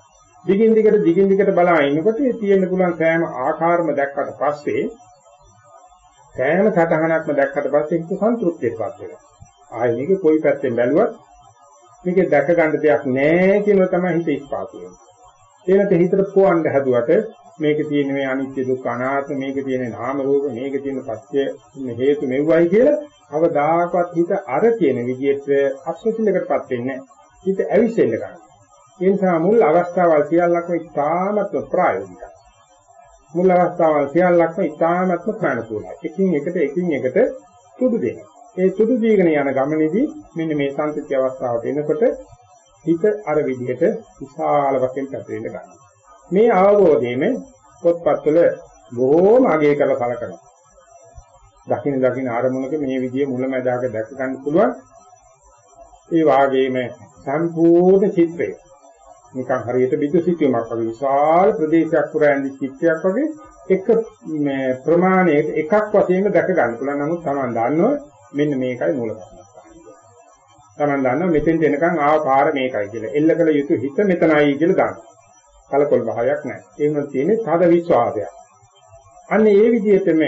Speaker 1: දිගින් දිගට දිගින් දිගට බලා ඉන්නකොට ඒ තියෙන්න පුළුවන් සෑම ආකාරම දැක්කට පස්සේ සෑම සටහනක්ම දැක්කට පස්සේ ඒක සන්තුෂ්ටියටපත් වෙනවා. ආයේ මේක කොයි පැත්තෙන් බැලුවත් මේක දැක ගන්න දෙයක් නැහැ කියනවා තමයි හිත ඉස්පාතු වෙන්නේ. ඒකට හිතට පොවන්න හැදුවට මේක තියෙන මේ අනිත්‍ය දුක්ඛ අනාත්ම මේක තියෙන නාම රූප මේක තියෙන පත්‍ය හේතු මෙව්වයි කියලා අවදාකවත් හිත අර කියන විදිහට අක්ෂතිලකටපත් වෙන්නේ නැහැ. හිත ඇවිස්සෙන්න ගන්නවා. ඒ නිසා මුල් අවස්ථාවල් සියල්ලක්ම ඉතාමත්ම ප්‍රායෝගිකයි. මුල් අවස්ථාවල් සියල්ලක්ම ඉතාමත්ම ප්‍රාණිකූලයි. එකින් එකට එකින් එකට තුඩු දෙනවා. ඒ තුඩු දීගෙන යන ගමනේදී මෙන්න මේ සංතති අවස්ථාවට එනකොට හිත අර විදිහට විශාල වශයෙන් පැතිරෙන්න ගන්නවා. මේ අවබෝධයෙන් පොත්පත්වල බොහෝම අගය කරලා කලකනවා. දකින්න දකින්න ආරමුණක මේ විදිහේ මුලැමැදාක දැක ගන්න පුළුවන්. ඒ වාගේම සම්පූර්ණ චිත්‍රය නිකන් හරියට විදුසිතුමක් වගේ විශාල ප්‍රදේශයක් පුරා යන චිත්‍රයක් වගේ එක මේ ප්‍රමාණයක එකක් වශයෙන් දැක ගන්න පුළුවන්. නමුත් Taman දන්නවා මෙන්න මේකයි මූල කර්මස්ථානය. Taman දන්නවා මෙතෙන්ට එනකන් ආව පාර මේකයි කියලා. එල්ල කළ යුතු හිත මෙතනයි කියලා දන්නවා. කලකොල භාවයක් නැහැ. ඒ වුණත් තියෙන්නේ තද විශ්වාසයක්. අන්න ඒ විදිහටම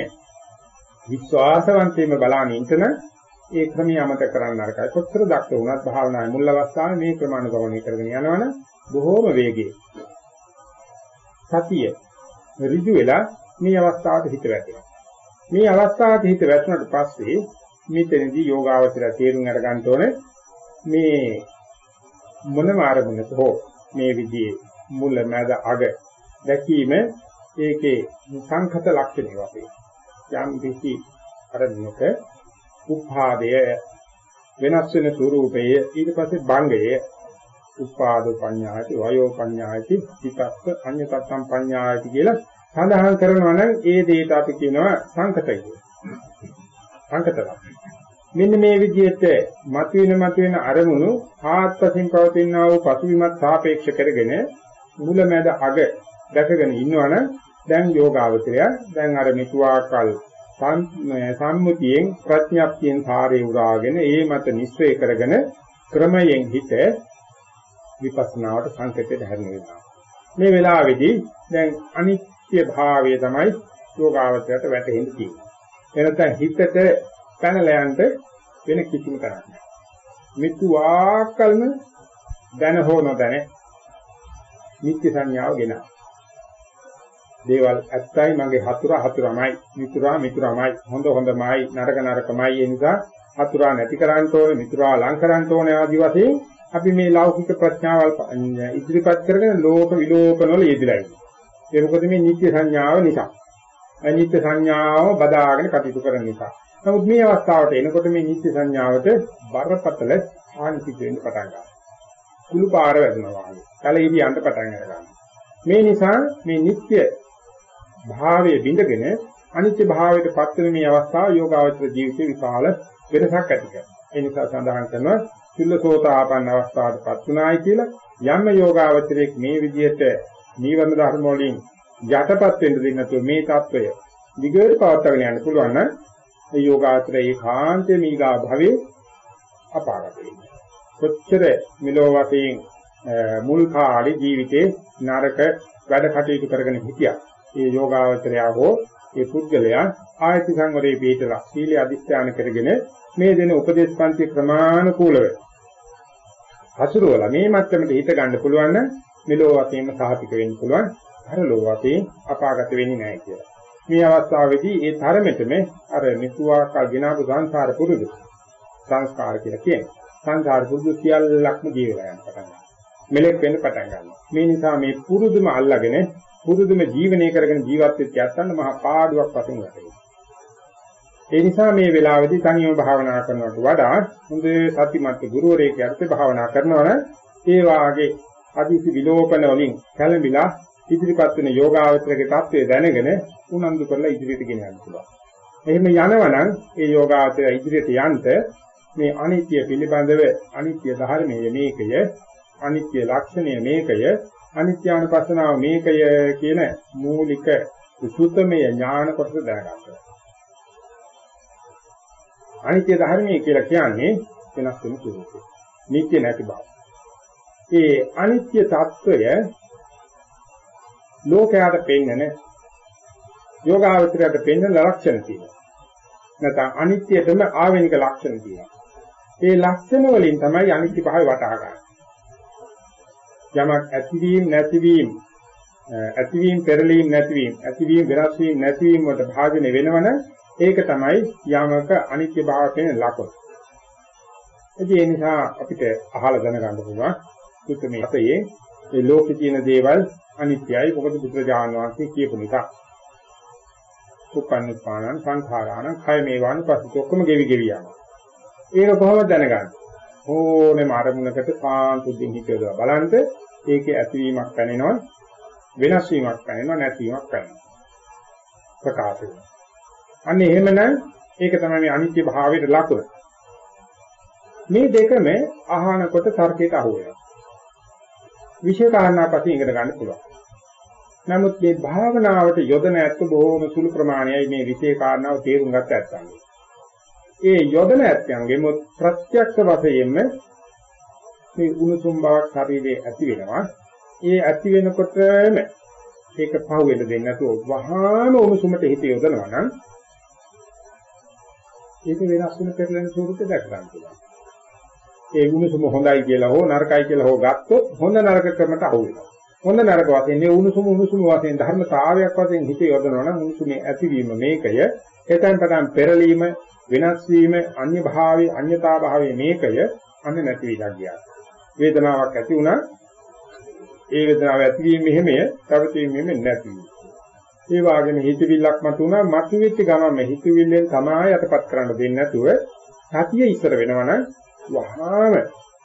Speaker 1: විශ්වාසවන්තයෙන්ම බලාගෙන ඉන්න ඒ ක්‍රමය අමතක කරන්න අරකයි. කොච්චර දක්ෂ වුණත් භාවනාවේ මුල් අවස්ථාවේ මේ ක්‍රමානුගමනය කරගෙන යනවනම් බොහෝම වේගයේ සතිය ඍජු වෙලා මේ අවස්ථාවට හිත වැටෙනවා. මේ අවස්ථාවට හිත වැටුණාට පස්සේ මෙතනදී යෝගාවචර තේරුම් අරගන්න ඕනේ මේ මොනම ආරමුණක හෝ මේ විදිහේ මුල මැද අග දැකීම ඒකේ සංඛත ලක්ෂණය වශයෙන් යම් කිසි අරමුණක උපාදය වෙනස් වෙන ස්වરૂපය ඊට පස්සේ භංගය උපාද පඤ්ඤායති වයෝ පඤ්ඤායති පිටස්ස අඤ්ඤතත්තම් පඤ්ඤායති කියලා සඳහන් කරනවා නම් ඒ දෙයට අපි කියනවා සංකතය සංකතල මෙන්න මේ විදිහට මතුවෙන මතුවෙන අරමුණු ආත්පසින් පවතිනා වූ පසුබිමත් සාපේක්ෂ කරගෙන මුලමැද අග දැකගෙන ඉන්නවනම් දැන් යෝගාවචරය දැන් අර මිතුආකල් සම්මුතියෙන් ප්‍රඥාප්තියෙන් සාරේ උරාගෙන ඒ මත නිස්සය කරගෙන ක්‍රමයෙන් හිත විපස්සනාවට සංකේතයට හැරෙන වෙනවා. මේ වෙලාවේදී දැන් අනිත්‍ය භාවය තමයි යෝගාවචරයට වැටහෙන්න තියෙන්නේ. එනතන හිතට පැනලා යන්න වෙන කිසිම තරක් නැහැ. මිත්‍ු ආකල්ම දැන හෝ නොදැන නිත්‍ය සංඥාව ගෙනා. දේවල් ඇත්තයි මගේ හතුරා හතුරමයි මිතුරා මිතුරමයි හොඳ හොඳමයි නරක නරකමයි ඒ නිසා හතුරා නැති කරන්න ඕනේ මිතුරා ලං කරන්න ඕනේ ආදි වශයෙන් අපි මේ ලෞකික ප්‍රඥාවල් ඉදිරිපත් කරගෙන ලෝක විලෝපන වල යෙදලා ඉන්නේ. ඒ මොකද මේ නිත්‍ය සංඥාව නිසා. අනිත්‍ය සංඥාව බදාගෙන කටයුතු කරන නිසා. නමුත් මේ අවස්ථාවට එනකොට මේ නිත්‍ය සංඥාවට බරපතල හානි සිදු වෙන්න පටන් ගන්නවා. කුළු පාර වැදුනවා වගේ. කලින් යන්න පටන් ගන්නවා. මේ නිසා මේ නිත්‍ය භාවයේ බිඳගෙන අනිත්‍ය භාවයට පත් වෙන මේ අවස්ථාව යෝගාවචර ජීවිතේ විශාල වෙනසක් ඇති කරනවා. ඒ නිසා සඳහන් කරනවා චුල්ලසෝතාපන්න අවස්ථාවට පත් වුණායි කියලා යම් යෝගාවචරයක් මේ විදිහට නීවරණ ධර්ම වලින් යටපත් වෙන්න දෙන්නේ නැතුව මේ தত্ত্বය දිගට පවත්වාගෙන යන්න පුළුවන් නම් මේ යෝගාචරයේ කාන්තේ මීගා භවයේ අපාරක වෙනවා. කොච්චර මිලෝ වශයෙන් මුල් කාලේ ජීවිතේ නරක වැඩ කටයුතු කරගෙන හිටියා. ඒ යෝගාචරය හෝ ඒ පුද්ගලයා ආයති සංවරේ පිටලා සීල අධිෂ්ඨාන කරගෙන මේ දෙන උපදේශ පන්ති ක්‍රමානුකූලව හසුරුවලා මේ මට්ටමට හිත ගන්න පුළුවන් නම් මෙලෝ වශයෙන්ම සාහිතක වෙන්න පුළුවන් අරලෝ වශයෙන් අපාගත වෙන්නේ නැහැ කියලා. මේ අවස්ථාවේදී ඒ තරමෙතම අර මිතුආකල් ගෙනාවු සංසාර පුරුදු සංස්කාර කියලා කියන්නේ. සංසාර පුරුදු සියල්ලක්ම ජීවිතයන් පටන් ගන්නවා. මෙලෙක් වෙන්න පටන් ගන්නවා. මේ නිසා මේ පුරුදුම අල්ලාගෙන පුරුදුම ජීවනය කරගෙන ජීවත් වෙච්ච යත්තන්න මහා පාඩුවක් වශයෙන් වැටෙනවා. ඒ නිසා මේ වෙලාවේදී තනියම භාවනා කරනවට වඩා හොඳ සතිමත් ගුරුවරයෙක් යටතේ භාවනා කරනවා නම් ඒ වාගේ අදිසි විලෝපන වලින් කැළඹිලා ඉදිරිපත් වෙන යෝගාවචරගේ தත්වය දැනගෙන උනන්දු කරලා ඉදිරියට ගෙන යන්න පුළුවන්. එහෙම යනවනම් ඒ යෝගාවචරය ඉදිරියට යන්න මේ අනිත්‍ය පිළිබඳව අනිත්‍ය ධර්මයේ මේකය, අනිත්‍ය ලක්ෂණය මේකය, අනිත්‍යානුපස්සනාව මේකය කියන මූලික සුසුතමය ඥාන කොටස දැනගන්න. අනිත්‍ය ධර්මයේ කියලා කියන්නේ වෙනස් වෙන ස්වરૂපය. නිත්‍ය නැති බව. ඒ අනිත්‍ය తত্ত্বය ලෝකයට පෙන්නන යෝගාවචරයට පෙන්නන ලක්ෂණ තියෙනවා. නැත්නම් අනිත්‍යයටම ආවෙනික ලක්ෂණ තියෙනවා. ඒ ලක්ෂණ වලින් තමයි අනිත්‍ය භාවය වටහා ගන්න. යමක් ඇතිවීම නැතිවීම ඇතිවීම පෙරලීම නැතිවීම ඇතිවීම වෙනස් වීම නැතිවීම වලට භාජනය වෙනවන ඒක තමයි යමක අනිත්‍ය භාවයෙන් ලකුණ. ඒ නිසා අපිට අහලා දැනගන්න පුළුවන් සුත්තමේ අපේ මේ ලෝකේ තියෙන දේවල් අනිත්‍යයි මොකද බුදුරජාණන් වහන්සේ කියපු නිසා. උපන්නිපානං සංඛාරාණං khය මේවාන පස්සේ ඔක්කොම ගෙවි ගෙවි යනවා. ඒක කොහොමද දැනගන්නේ? ඕනෙම අරමුණකට සාන්තුදින් හිතේදලා බලන්න ඒකේ ඇතිවීමක් පැනෙනවා වෙනස් වීමක් පැනෙනවා නැතිවීමක් පැනෙනවා ප්‍රකාශ වෙනවා අන්න එහෙමනම් ඒක තමයි මේ අනිත්‍ය භාවයේ ලකුණ මේ දෙකම ආහනකොට තර්කයට අහු වෙනවා විශේෂ කාරණාපති ඉගෙන ගන්න පුළුවන් නමුත් මේ භාවනාවට යොදන ඇත්ත බොහෝම සුළු ප්‍රමාණයයි මේ විශේෂ කාරණාව තේරුම් ගත ඇත්තන්ගේ ඒ යොදන ඇත්තන්ගේ මොත් ප්‍රත්‍යක්ෂ වශයෙන්ම මේ උණුසුම් බවක් ශරීරයේ ඇති වෙනවා. ඒ ඇති වෙනකොටම ඒක පහුවෙන්න දෙන්නේ නැතුව වහාම උණුසුමට හිත යොදනවා නම් ඒක වෙනස් වෙන පෙරලෙන ස්වරූපයක් දැක ගන්න පුළුවන්. ඒ උණුසුම හොඳයි කියලා හෝ නරකයි කියලා හෝ ගත්තොත් හොඳ නරක ක්‍රමයට අහු වෙනවා. හොඳ නරක වශයෙන් මේ උණුසුම උණුසුම වශයෙන් ධර්මතාවයක් වශයෙන් හිත යොදනවා නම් උණුසුමේ ඇතිවීම මේකය. එතෙන් පටන් පෙරලීම වෙනස් වීම අන්‍ය භාවයේ අන්‍යතා භාවයේ මේකය අන්න නැති විලා ගියා. වේදනාවක් ඇති වුණා. ඒ වේදනාව ඇතිවීම මෙහෙමය පැවතීම මෙහෙම නැති ඒ වගේම හිතවිල්ලක් මතුණා මතුවෙච්ච ගමන් හිතවිල්ලෙන් තමයි යටපත් කරන්න දෙන්නේ නැතුව සතිය ඉස්සර වෙනවනම් වහාම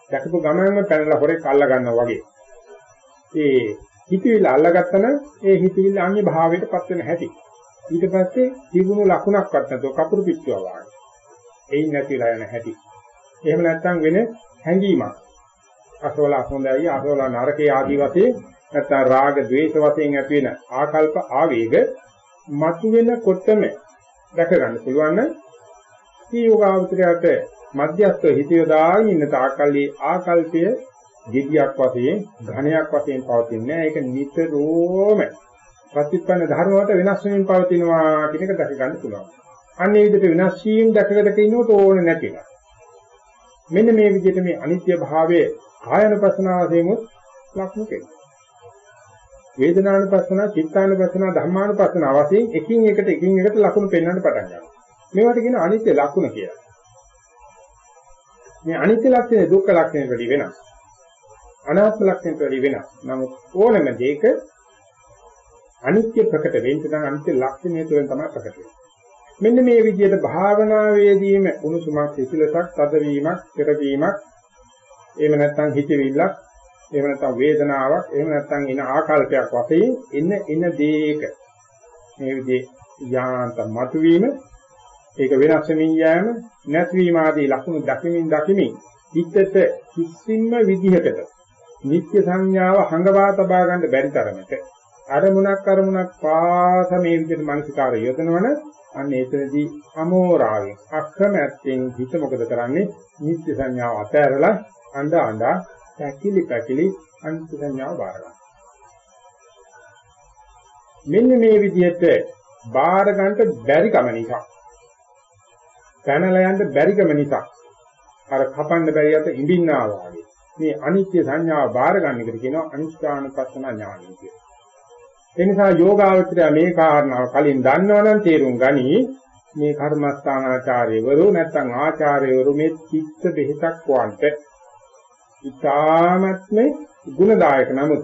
Speaker 1: දැකපු ගමන්ම පැනලා හොරේ කල්ලා ගන්නවා වගේ. ඒ හිතවිල්ල අල්ලගත්තම ඒ හිතවිල්ල අන්‍ය භාවයටපත් වෙන හැටි. ඊට පස්සේ තිබුණු ලකුණක්වත් නැතුව කපුරු පිටුවා වගේ. එයින් නැතිලා යන හැටි. එහෙම නැත්නම් වෙන හැඟීමක්. අසවල හොඳයි අසවල නරකේ ආදී වශයෙන් නැත්නම් රාග ద్వේෂ වශයෙන් ඇති වෙන ආකල්ප ආවේග මතුවෙනකොටම දැක ගන්න පුළුවන් නම් මේ යෝගාවචරයට මධ්‍යස්ථ හිත යොදාගෙන ඉන්න තාකල්ලි ආකල්පය දෙවියක් වශයෙන් ඝණයක් වශයෙන් පවතින්නේ ඒක නිතරම ප්‍රතිපන්න ධර්ම වලට වෙනස් වෙමින් පවතිනවා කියන එක දැක ගන්න පුළුවන්. අන්නේ විදිහට වෙනස් වීම දැකගට ඉන්නකොට ඕනේ නැතිලා. මෙන්න මේ විදිහට මේ අනිත්‍ය භාවයේ කායනුපස්සනාව වශයෙන් ලක්ෂණ කෙරේ. වේදනානුපස්සන, චිත්තානුපස්සන, ධම්මානුපස්සන වශයෙන් එකින් එකට එකින් එකට ලක්ෂණ පෙන්වන්න පටන් ගන්නවා. මේවට කියන අනිත්‍ය ලක්ෂණ කියලා. මේ අනිත්‍ය ලක්ෂණය දුක්ඛ ලක්ෂණයට වඩා වෙනස්. අනාත්ම ලක්ෂණයට වඩා වෙනස්. නමුත් ඕනම දෙයක අනිත්‍ය ප්‍රකට වෙන්න නම් අනිත්‍ය ලක්ෂණය තුළින් තමයි ප්‍රකට වෙන්නේ. මෙන්න මේ විදිහට භාවනාවේදීම උණුසුමක් සිසිලසක් තදවීමක් පෙරවීමක් එහෙම නැත්නම් හිතවිල්ලක් එහෙම නැත්නම් වේදනාවක් එහෙම නැත්නම් එන ආකල්පයක් වශයෙන් එන එන දේක මේ විදිහේ යාන්ත මතුවීම ඒක වෙනස් වෙමින් යෑම නැතිවීම ආදී ලක්ෂණ දකිමින් දකිමින් හිතට කිසිම විදිහකට නිත්‍ය සංඥාව හඟවා තබා ගන්න බැරි තරමට අරමුණක් අරමුණක් පාස මේ විදිහට මානසිකාරය යොදනවන අන්න එතනදී අමෝරාවෙන් අක්‍රමයෙන් හිත මොකද කරන්නේ නිත්‍ය සංඥාව අතහැරලා අඬ අඬ පැකිලි පැකිලි අනිත්‍ය සංඥාව බාර ගන්න. මෙන්න මේ විදිහට බාර ගන්නට බැරි කම නිසා පැනලා යන්න බැරිකම නිසා අර කපන්න බැරි අත ඉඹින්නා වාගේ මේ අනිත්‍ය සංඥාව බාර ගන්න එකට කියනවා අනිත්‍යානුපස්සන ඥානය කියලා. ඒ නිසා යෝගාවචරය මේ කාරණාව කලින් දන්නවනම් තේරුම් ගනි මේ කර්මස්ථානාචාර්යවරු නැත්නම් ආචාර්යවරු මේ චිත්ත බෙහෙතක් වන්ට ඉතාමත්ම ගුණදායක නමුත්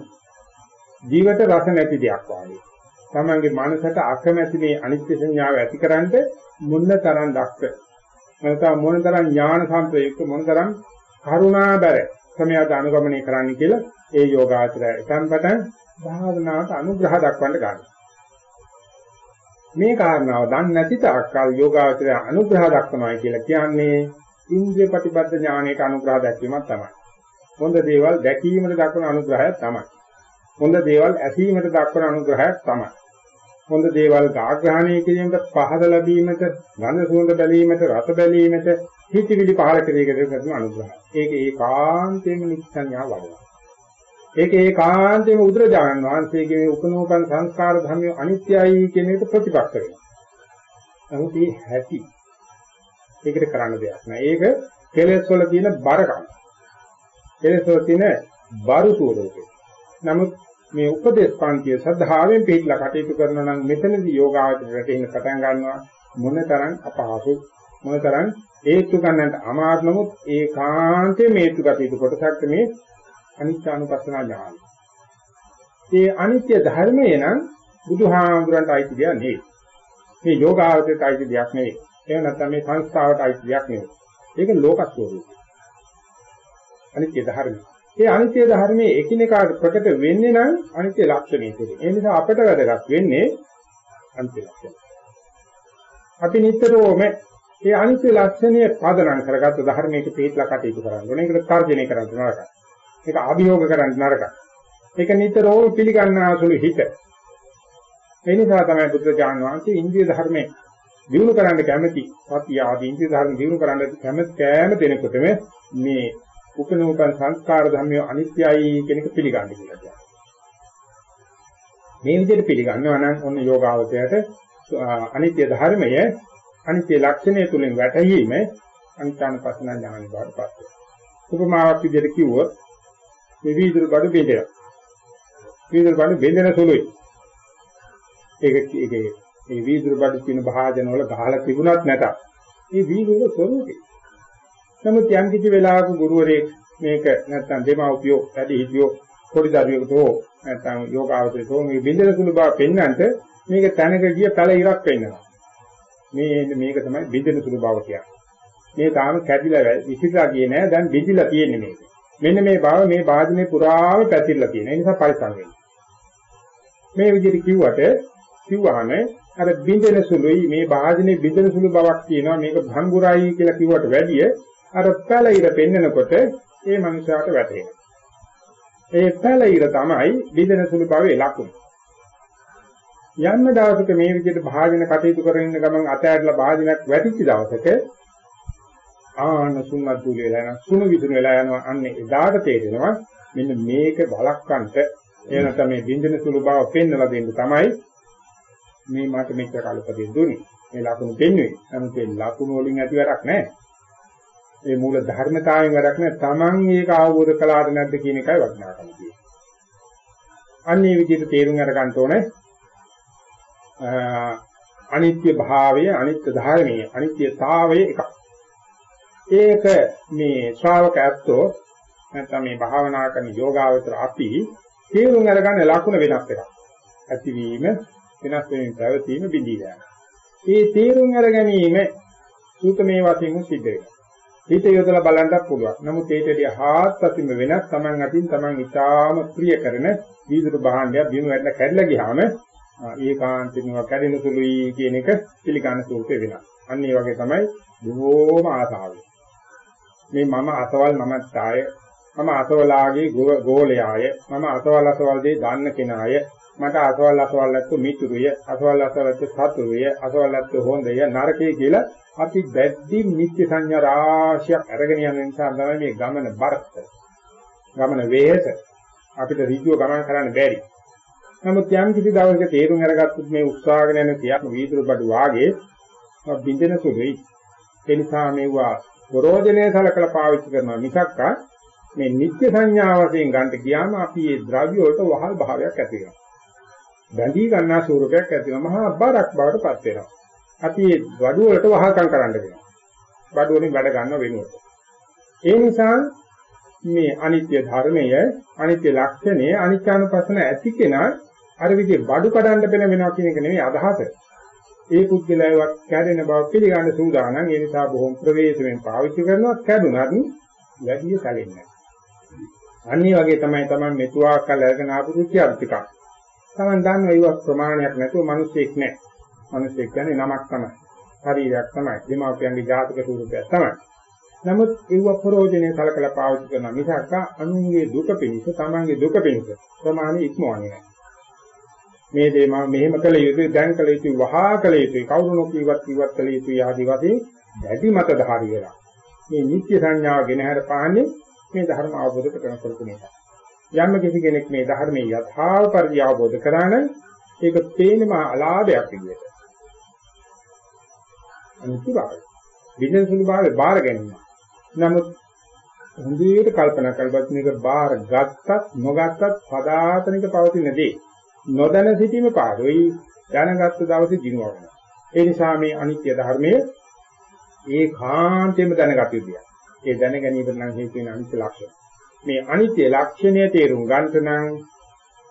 Speaker 1: ජීවිත රස නැති දෙයක් වාගේ. තමන්ගේ මනසට අකමැති මේ අනිත්‍ය සංඥාව ඇතිකරන්න මුන්න තරම් දක්ෂ නැත්නම් මොනතරම් ඥාන සම්ප්‍රයුක්ත මොනතරම් කරුණාබර ක්‍රමයක් අනුගමනය කරන්න කියලා ඒ යෝගාචරය එකම්පටන් භාවනාවට අනුග්‍රහ දක්වන්න ගන්නවා. මේ කාරණාව දන්නේ නැති තාක්කල් යෝගාචරය අනුග්‍රහ දක්වනවා කියලා කියන්නේ ඉන්ද්‍රිය ප්‍රතිබද්ධ ඥානයට අනුග්‍රහ දැක්වීමක් තමයි. හොඳ දේවල් දැකීමට දක්වන අනුග්‍රහයක් තමයි. හොඳ දේවල් ඇසීමට දක්වන අනුග්‍රහයක් තමයි. හොඳ දේවල් ආග්‍රහණය කිරීමට පහද ලැබීමට ගඳ සුවඳ බැලීමට රස බැලීමට හිතවිලි පහල කිරීමකට කරන අනුග්‍රහය. ඒක ඒකාන්තයෙන්ම නිස්සඤ්ඤා වඩනවා. ඒක ඒකාන්තයෙන්ම උද්‍රජානන් වහන්සේගේ මේ උපනෝපන් සංස්කාර ධර්මය අනිත්‍යයි කියන එක ප්‍රතිපක්ෂ වෙනවා. නමුත් මේ හැටි ඒකට කරන්න දෙයක් නෑ. ඒක කෙලෙස් වල තියෙන බරකම. කෙලෙස් වල තියෙන බරු ස්වරූපය. නමුත් මේ උපදේශ පන්තිය සද්ධාවෙන් පිළිලා කටයුතු කරනවා නම් මෙතනදී යෝගාවචරයට එන්න පටන් ගන්නවා මොනතරම් අපහසු මොනතරම් හේතු ගන්නට අමාරු නමුත් ඒකාන්තයේ මේතු කටයුතු කොටසක් මේ අනිත්‍යානුපස්සනා ඥානයි. ඒ අනිත්‍ය ධර්මය නම් බුදුහාමුදුරන්ට අයිති දෙයක් නෙවෙයි. මේ යෝගාවචරයට අයිති දෙයක් නෙවෙයි. එහෙම නැත්නම් මේ සංස්ථාවට අයිති දෙයක් නෙවෙයි. ඒක ලෝක ස්වરૂපය. අනිත්‍ය ධර්මය. ඒ අනිත්‍ය ධර්මයේ එකිනෙකාට ප්‍රකට වෙන්නේ නම් අනිත්‍ය ලක්ෂණය තුළින්. ඒ නිසා අපට වැදගත් වෙන්නේ අනිත්‍ය ලක්ෂණය. අපි නිතරම මේ අනිත්‍ය ලක්ෂණය පදනම් කරගත්ත ධර්මයක පිටලා කටයුතු කරන්න ඕනේ. ඒකට තර්ජනය කරන්න නරකයි. ඒක අභියෝග කරන්න නරකයි. ඒක නිතරම පිළිගන්නාසුළු හිත. ඒ නිසා තමයි බුද්ධ ඥාන වහන්සේ ඉන්දිය ධර්මයේ දිනු කරන්න කැමැති සත්‍ය ආදී ඉන්දිය ධර්ම දිනු කරන්න කැමැති කෑම දෙනකොටම මේ උපනෝපන් සංස්කාර ධර්මය අනිත්‍යයි කියන එක පිළිගන්න කියලා කියනවා. මේ විදිහට පිළිගන්නවා නම් ඔන්න යෝගාවචරයට අනිත්‍ය ධර්මය අනිත්‍ය ලක්ෂණය තුලින් වැටහීම අනිත්‍යනුපස්සන ඥානි බවටපත් වෙනවා. උපමාවක් විදිහට කිව්වොත් මේ වීදුරු බඩු බෙදයක්. වීදුරු බඩු බෙදෙන සුළුයි. ඒක ඒකේ මේ වීදුරු බඩු තියෙන භාජන වල ගහලා තිබුණත් නැතත් මේ වීදුරු ස්වરૂපේ. නමුත් යම් කිසි වෙලාවක ගුරුවරයෙක් මේක නැත්තම් දෙමව්පියෝ වැඩි හිටියෝ පොඩි දරුවෙකුට හෝ නැත්තම් යෝගාවචරයට හෝ මේ බින්දන සුළු බව පෙන්වන්නට මේක තැනක ගිය පැල ඉරක් වෙන්නවා. මේ මේක තමයි බින්දන සුළු බව කියන්නේ. මේ තාම කැඩිලා විසිරලා ගියේ නෑ දැන් බිඳිලා තියෙන්නේ මේක. මෙන්න මේ බව මේ වාදනේ පුරාම පැතිරලා තියෙන. ඒ නිසා පරිස්සම් වෙන්න. මේ විදිහට කිව්වට කිව්වහම අර බින්දෙන සුළුයි මේ වාදනේ බින්දෙන සුළු බවක් තියෙනවා මේක භංගුරයි කියලා කිව්වට වැඩිය අර පැලිර පෙන්නකොට ඒ මනුස්සයාට වැටහෙනවා. ඒ පැලිර තමයි බින්දෙන සුළු භවයේ ලක්ෂණ. යන්න දවසක මේ විදිහට භාජන කටයුතු කරගෙන ඉන්න ගමන් අතෑරලා භාජනයක් වැටිච්ච දවසක ආන සුන්නත් දුල වෙලා යන සුණු විදුන වෙලා යනවා අන්නේ එදාට තේරෙනවා මෙන්න මේක බලක්කන්ට ඒ නැත්නම් මේ බින්දින සුළු බව පෙන්වලා දෙන්න තමයි මේ මට මෙච්චර කල්පදෙන් දුන්නේ මේ ලකුණු පෙන්වන්නේ නමුත් ඒ ලකුණු වලින් ඇති වැඩක් නැහැ ඒ මූල ධර්මතාවයෙන් වැඩක් නැහැ Taman ඒක අවබෝධ කළාද නැද්ද කියන එකයි වටිනාකම තියෙන්නේ අන්නේ විදිහට තේරුම් අරගන්න ඕනේ අනිත්‍ය භාවය අනිත්‍ය ධර්මයේ අනිත්‍යතාවය එකක් ඒක මේ ශ්‍රාවක ඇත්තෝ නැත්නම් මේ භාවනා කරන යෝගාවචර අපි තේරුම් අරගන්න ලකුණ වෙනස් එකක්. ඇතිවීම වෙනස් වෙමින් පැවතීම බිඳීලා යනවා. මේ තේරුම් අර ගැනීම සූතමේ වශයෙන් සිද්ධ වෙනවා. හිත යොදලා බලන්නත් පුළුවන්. නමුත් ඒකදී හාත්පසින්ම වෙනස් Taman අතින් Taman ඊටාම ප්‍රිය කරන වීදුරු භාණ්ඩයක් බිම වැටලා කැඩලා ගියාම ඒකාන්තින්ම කැඩෙන සුළුයි කියන එක පිළිගන්න ස්වරූපේ වෙනවා. අන්න ඒ වගේ තමයි බොහෝම ආසාවෙන්. මේ මම අසවල් මමත්තාය මම අසවලාගේ ගෝලයාය මම අසවල් අසවල් දේ දන්න කෙනාය මට අසවල් අසවල් නැත්තු මිතුරුය අසවල් අසවල් නැත්තු සතුරුය අසවල් නැත්තු හොඳය නරකය කියලා අපි බැද්දි නිත්‍ය සංඥා රාශියක් අරගෙන යන නිසා තමයි මේ ගමන බරත ගමන වේහස අපිට ඍජුව ගමන් කරන්න බැරි නමුත් යම් කිසි දවසක තේරුම් අරගත්තොත් මේ උත්සාහගෙන යන තියක් වීදුරු බඩු වාගේ බින්දෙන සුළුයි ඒ නිසා මේවා ප්‍රෝජනේ සලකලා පාවිච්චි කරනවා මිසක් මේ නිත්‍ය සංඥා වශයෙන් ගන්න ගියාම අපි මේ ද්‍රව්‍ය වලට වහල් භාවයක් ඇති වෙනවා. බැඳී ගන්නා ස්වරූපයක් ඇති වෙනවා. මහා බරක් බවට පත් වෙනවා. අපි මේ වඩු වලට වහල්කම් කරන්න වෙනවා. වඩු වලින් වැඩ ගන්න වෙනුවට. ඒ නිසා මේ අනිත්‍ය ධර්මය, අනිත්‍ය ලක්ෂණය, අනිත්‍යානුපස්සන ඇති කෙනා අර විදිහේ බඩු කඩන්න බැන වෙනවා කියන එක නෙමෙයි අදහස. ඒ පුද්ගලයාවත් කැඩෙන බව පිළිගන්න සූදානම් ඒ නිසා බොහොම ප්‍රවේශමෙන් පාවිච්චි කරනවා කැඩුනත් වැඩි සැලෙන්නේ අනිත් වගේ තමයි Taman මෙතුආ කල් අරගෙන ආපු රුචියක් ටිකක්. Taman දන්නවා ඒවා ප්‍රමාණයක් නැතුව මිනිස්සෙක් නැහැ. මිනිස්සෙක් කියන්නේ නමක් තමයි. ශරීරයක් තමයි. දෙමාපියන්ගේ ජාතක ස්වරූපයක් තමයි. නමුත් ඒව ප්‍රෝජනේ සලකලා පාවිච්චි කරන මිසක් අනුන්ගේ දුක පිණිස Tamanගේ දුක පිණිස ප්‍රමාණය ඉක්මවන්නේ නැහැ. මේ දේ මම මෙහෙම කළ යුතුයි දැන් කළ යුතුයි වහා කළ යුතුයි කවුරු නොකියවත් කිව්වත් කළ යුතුයි ආදී වශයෙන් දැඩි මත ධාරි වෙලා මේ නිත්‍ය සංඥාව ගෙන හැර පාන්නේ මේ ධර්ම අවබෝධ කරගන්න කරපු නිසා යම් කිසි කෙනෙක් මේ ධර්මයේ යථා පරිදි අවබෝධ කරා නම් ඒක තේනම අලාභයක් විදියට අනිත්‍යභාවය විඳින සුළු භාවය බාර ගැනීම නමුත් හොඳට කල්පනා කරගත් මේක බාර ගත්තත් නොගත්තත් පදාතනික පවතින දේ නොදැන සිටීම පාඩුයි දැනගත්තු දවසේ දිනුවනවා. ඒ නිසා මේ අනිත්‍ය ධර්මයේ ඒකාන්තයෙන්ම දැනගත යුතුයි. ඒ දැන ගැනීම නම් හේතු වෙන අනිත්‍ය ලක්ෂණ. මේ අනිත්‍ය ලක්ෂණය තේරුම් ගන්නට නම්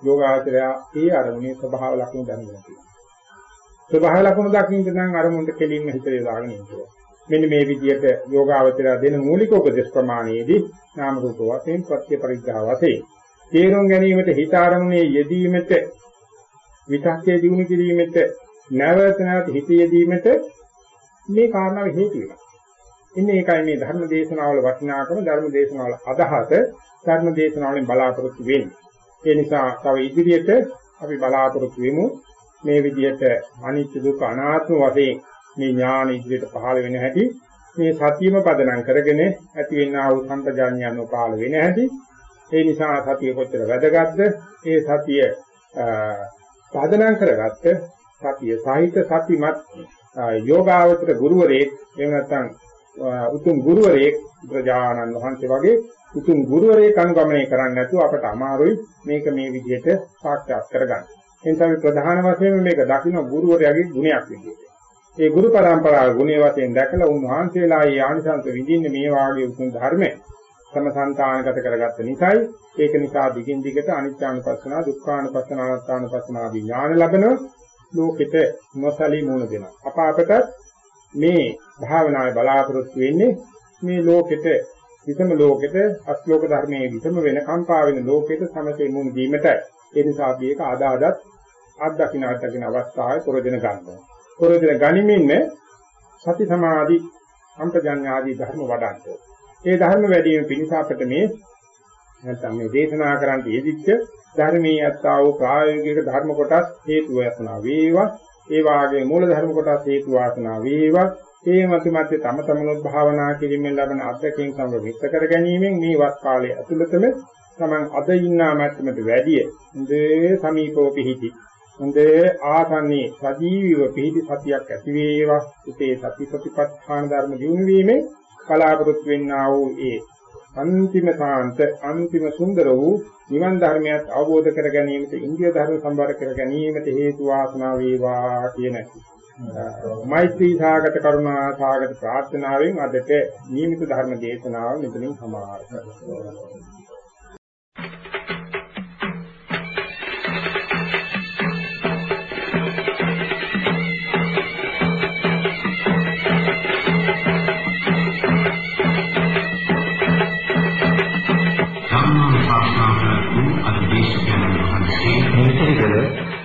Speaker 1: යෝගාචරය ඒ අරමුණේ ස්වභාව ලක්ෂණ දැනගන්න තියෙනවා. ස්වභාව ලක්ෂණ දකින්න නම් අරමුණට කෙලින්ම හිත යොදාගෙන ඉන්නවා. මෙන්න මේ විදිහට යෝගාවචරය දෙන මූලික උපදේශ ප්‍රමාණයේදී නාම රූප වශයෙන් ප්‍රත්‍ය පරිග්‍රහ වශයෙන් තේරුම් ගැනීමට හිත ආරමුණේ යෙදීමට විතක්කේ දිනු කිරීමට නැවත නැවත හිත යෙදීමට මේ කාරණාව හේතු වෙනවා. ඉන්නේ ඒකයි මේ ධර්ම දේශනාවල වටිනාකම ධර්ම දේශනාවල අදහස ධර්ම දේශනාවලින් බලාපොරොත්තු වෙන්නේ. ඒ නිසා තව ඉදිරියට අපි බලාපොරොත්තු වෙමු. මේ විදිහට අනිත්‍ය දුක්ඛ අනාත්ම වශයෙන් මේ ඥාන ඉදිරියට පහළ වෙන හැටි මේ සතියම පදනම් කරගෙන ඇති වෙනා වූ සම්පජාඤ්ඤයන් උපාල වෙන හැටි. ඒ නිසා සතිය කොච්චර වැදගත්ද? ඒ සතිය පදනම් කරගත්ත සතිය සාහිත්‍ය සතිමත් යෝගාවචර ගුරුවරයෙක් එහෙම නැත්නම් උතුම් ගුරුවරයෙක් ප්‍රජානන් වහන්සේ වගේ උතුම් ගුරුවරයෙක් අනුගමනය කරන්නේ නැතුව අපට අමාරුයි මේක මේ විදිහට සාක්ෂාත් කරගන්න. එනිසා මේ ප්‍රධාන වශයෙන් මේක දකින්න ගුරුවරයාගේ ගුණයක් විදිහට. ඒ ගුරු පරම්පරාවේ ගුණේ වශයෙන් දැකලා උන්වහන්සේලා ඒ ආනිසංස විඳින්නේ මේ වාගේ උතුම් ධර්මය සමසන්තානගත කරගත්ත නිසායි ඒක නිසා දිගින් දිගට අනිත්‍යානුපස්සනා දුක්ඛානුපස්සනා අනාත්මානුපස්සනා විඥාන ලබන ලෝකෙට නොසලී මුණ දෙනවා. අප අපට මේ භාවනාවේ බලාපොරොත්තු වෙන්නේ මේ ලෝකෙට විසම ලෝකෙට අස්ලෝක ධර්මයේ විසම වෙන කම්පා වෙන ලෝකෙට සමතේ මුණ දීමට ඒ නිසා අපි ඒක ආදාදත් අත්දකින්න අත්දකින්න අවස්ථාවේ ප්‍රයෝජන ගන්නවා. ප්‍රයෝජන ගනිමින් සති සමාධි සම්පජඤ්ඤ ආදී ධර්ම වඩන්න. ඒ ධර්ම වැඩි වීම පිණිස අපට මේ නැත්නම් මේ දේශනා කරන්න යෙදිච්ච ධර්මීය අත්තා වූ ප්‍රායෝගික ධර්ම කොටස් හේතු වේසනා වේවා ඒ වාගේ මූල ධර්ම කොටස් හේතු වාසනා වේවා. ඒ මත මත තම තමනොත් භාවනා කිරීමෙන් ලබන අත්දැකීම් සමග මිශ්‍ර කර ගැනීමෙන් මේ වත් කාලයේ ඇතුළතම තමන් අද ඉන්නා මට්ටමට වැඩිය හොඳේ සමීපව පිහිටි. හොඳේ ආසන්නයේ සජීවීව පිහිටි සතියක් ඇති වේවා. උතේ සති සතිපට්ඨාන ධර්ම දිනු වීමෙන් කලාපෘත් වෙන්නා වූ ඒ අන්තිම සාන්ත අන්තිම සුන්දර වූ නිවන් ධර්මයක් අවබෝධ කර ගැනීමට ඉන්දිය ධර්ම සම්බර කර ගැනීමට හේතු වාසනා වේවා කියන මෛත්‍රී සාගත කරුණා සාගත ප්‍රාර්ථනාවෙන් අදට නියමිත ධර්ම දේශනාව මෙතනින් සමාප්ත කරනවා.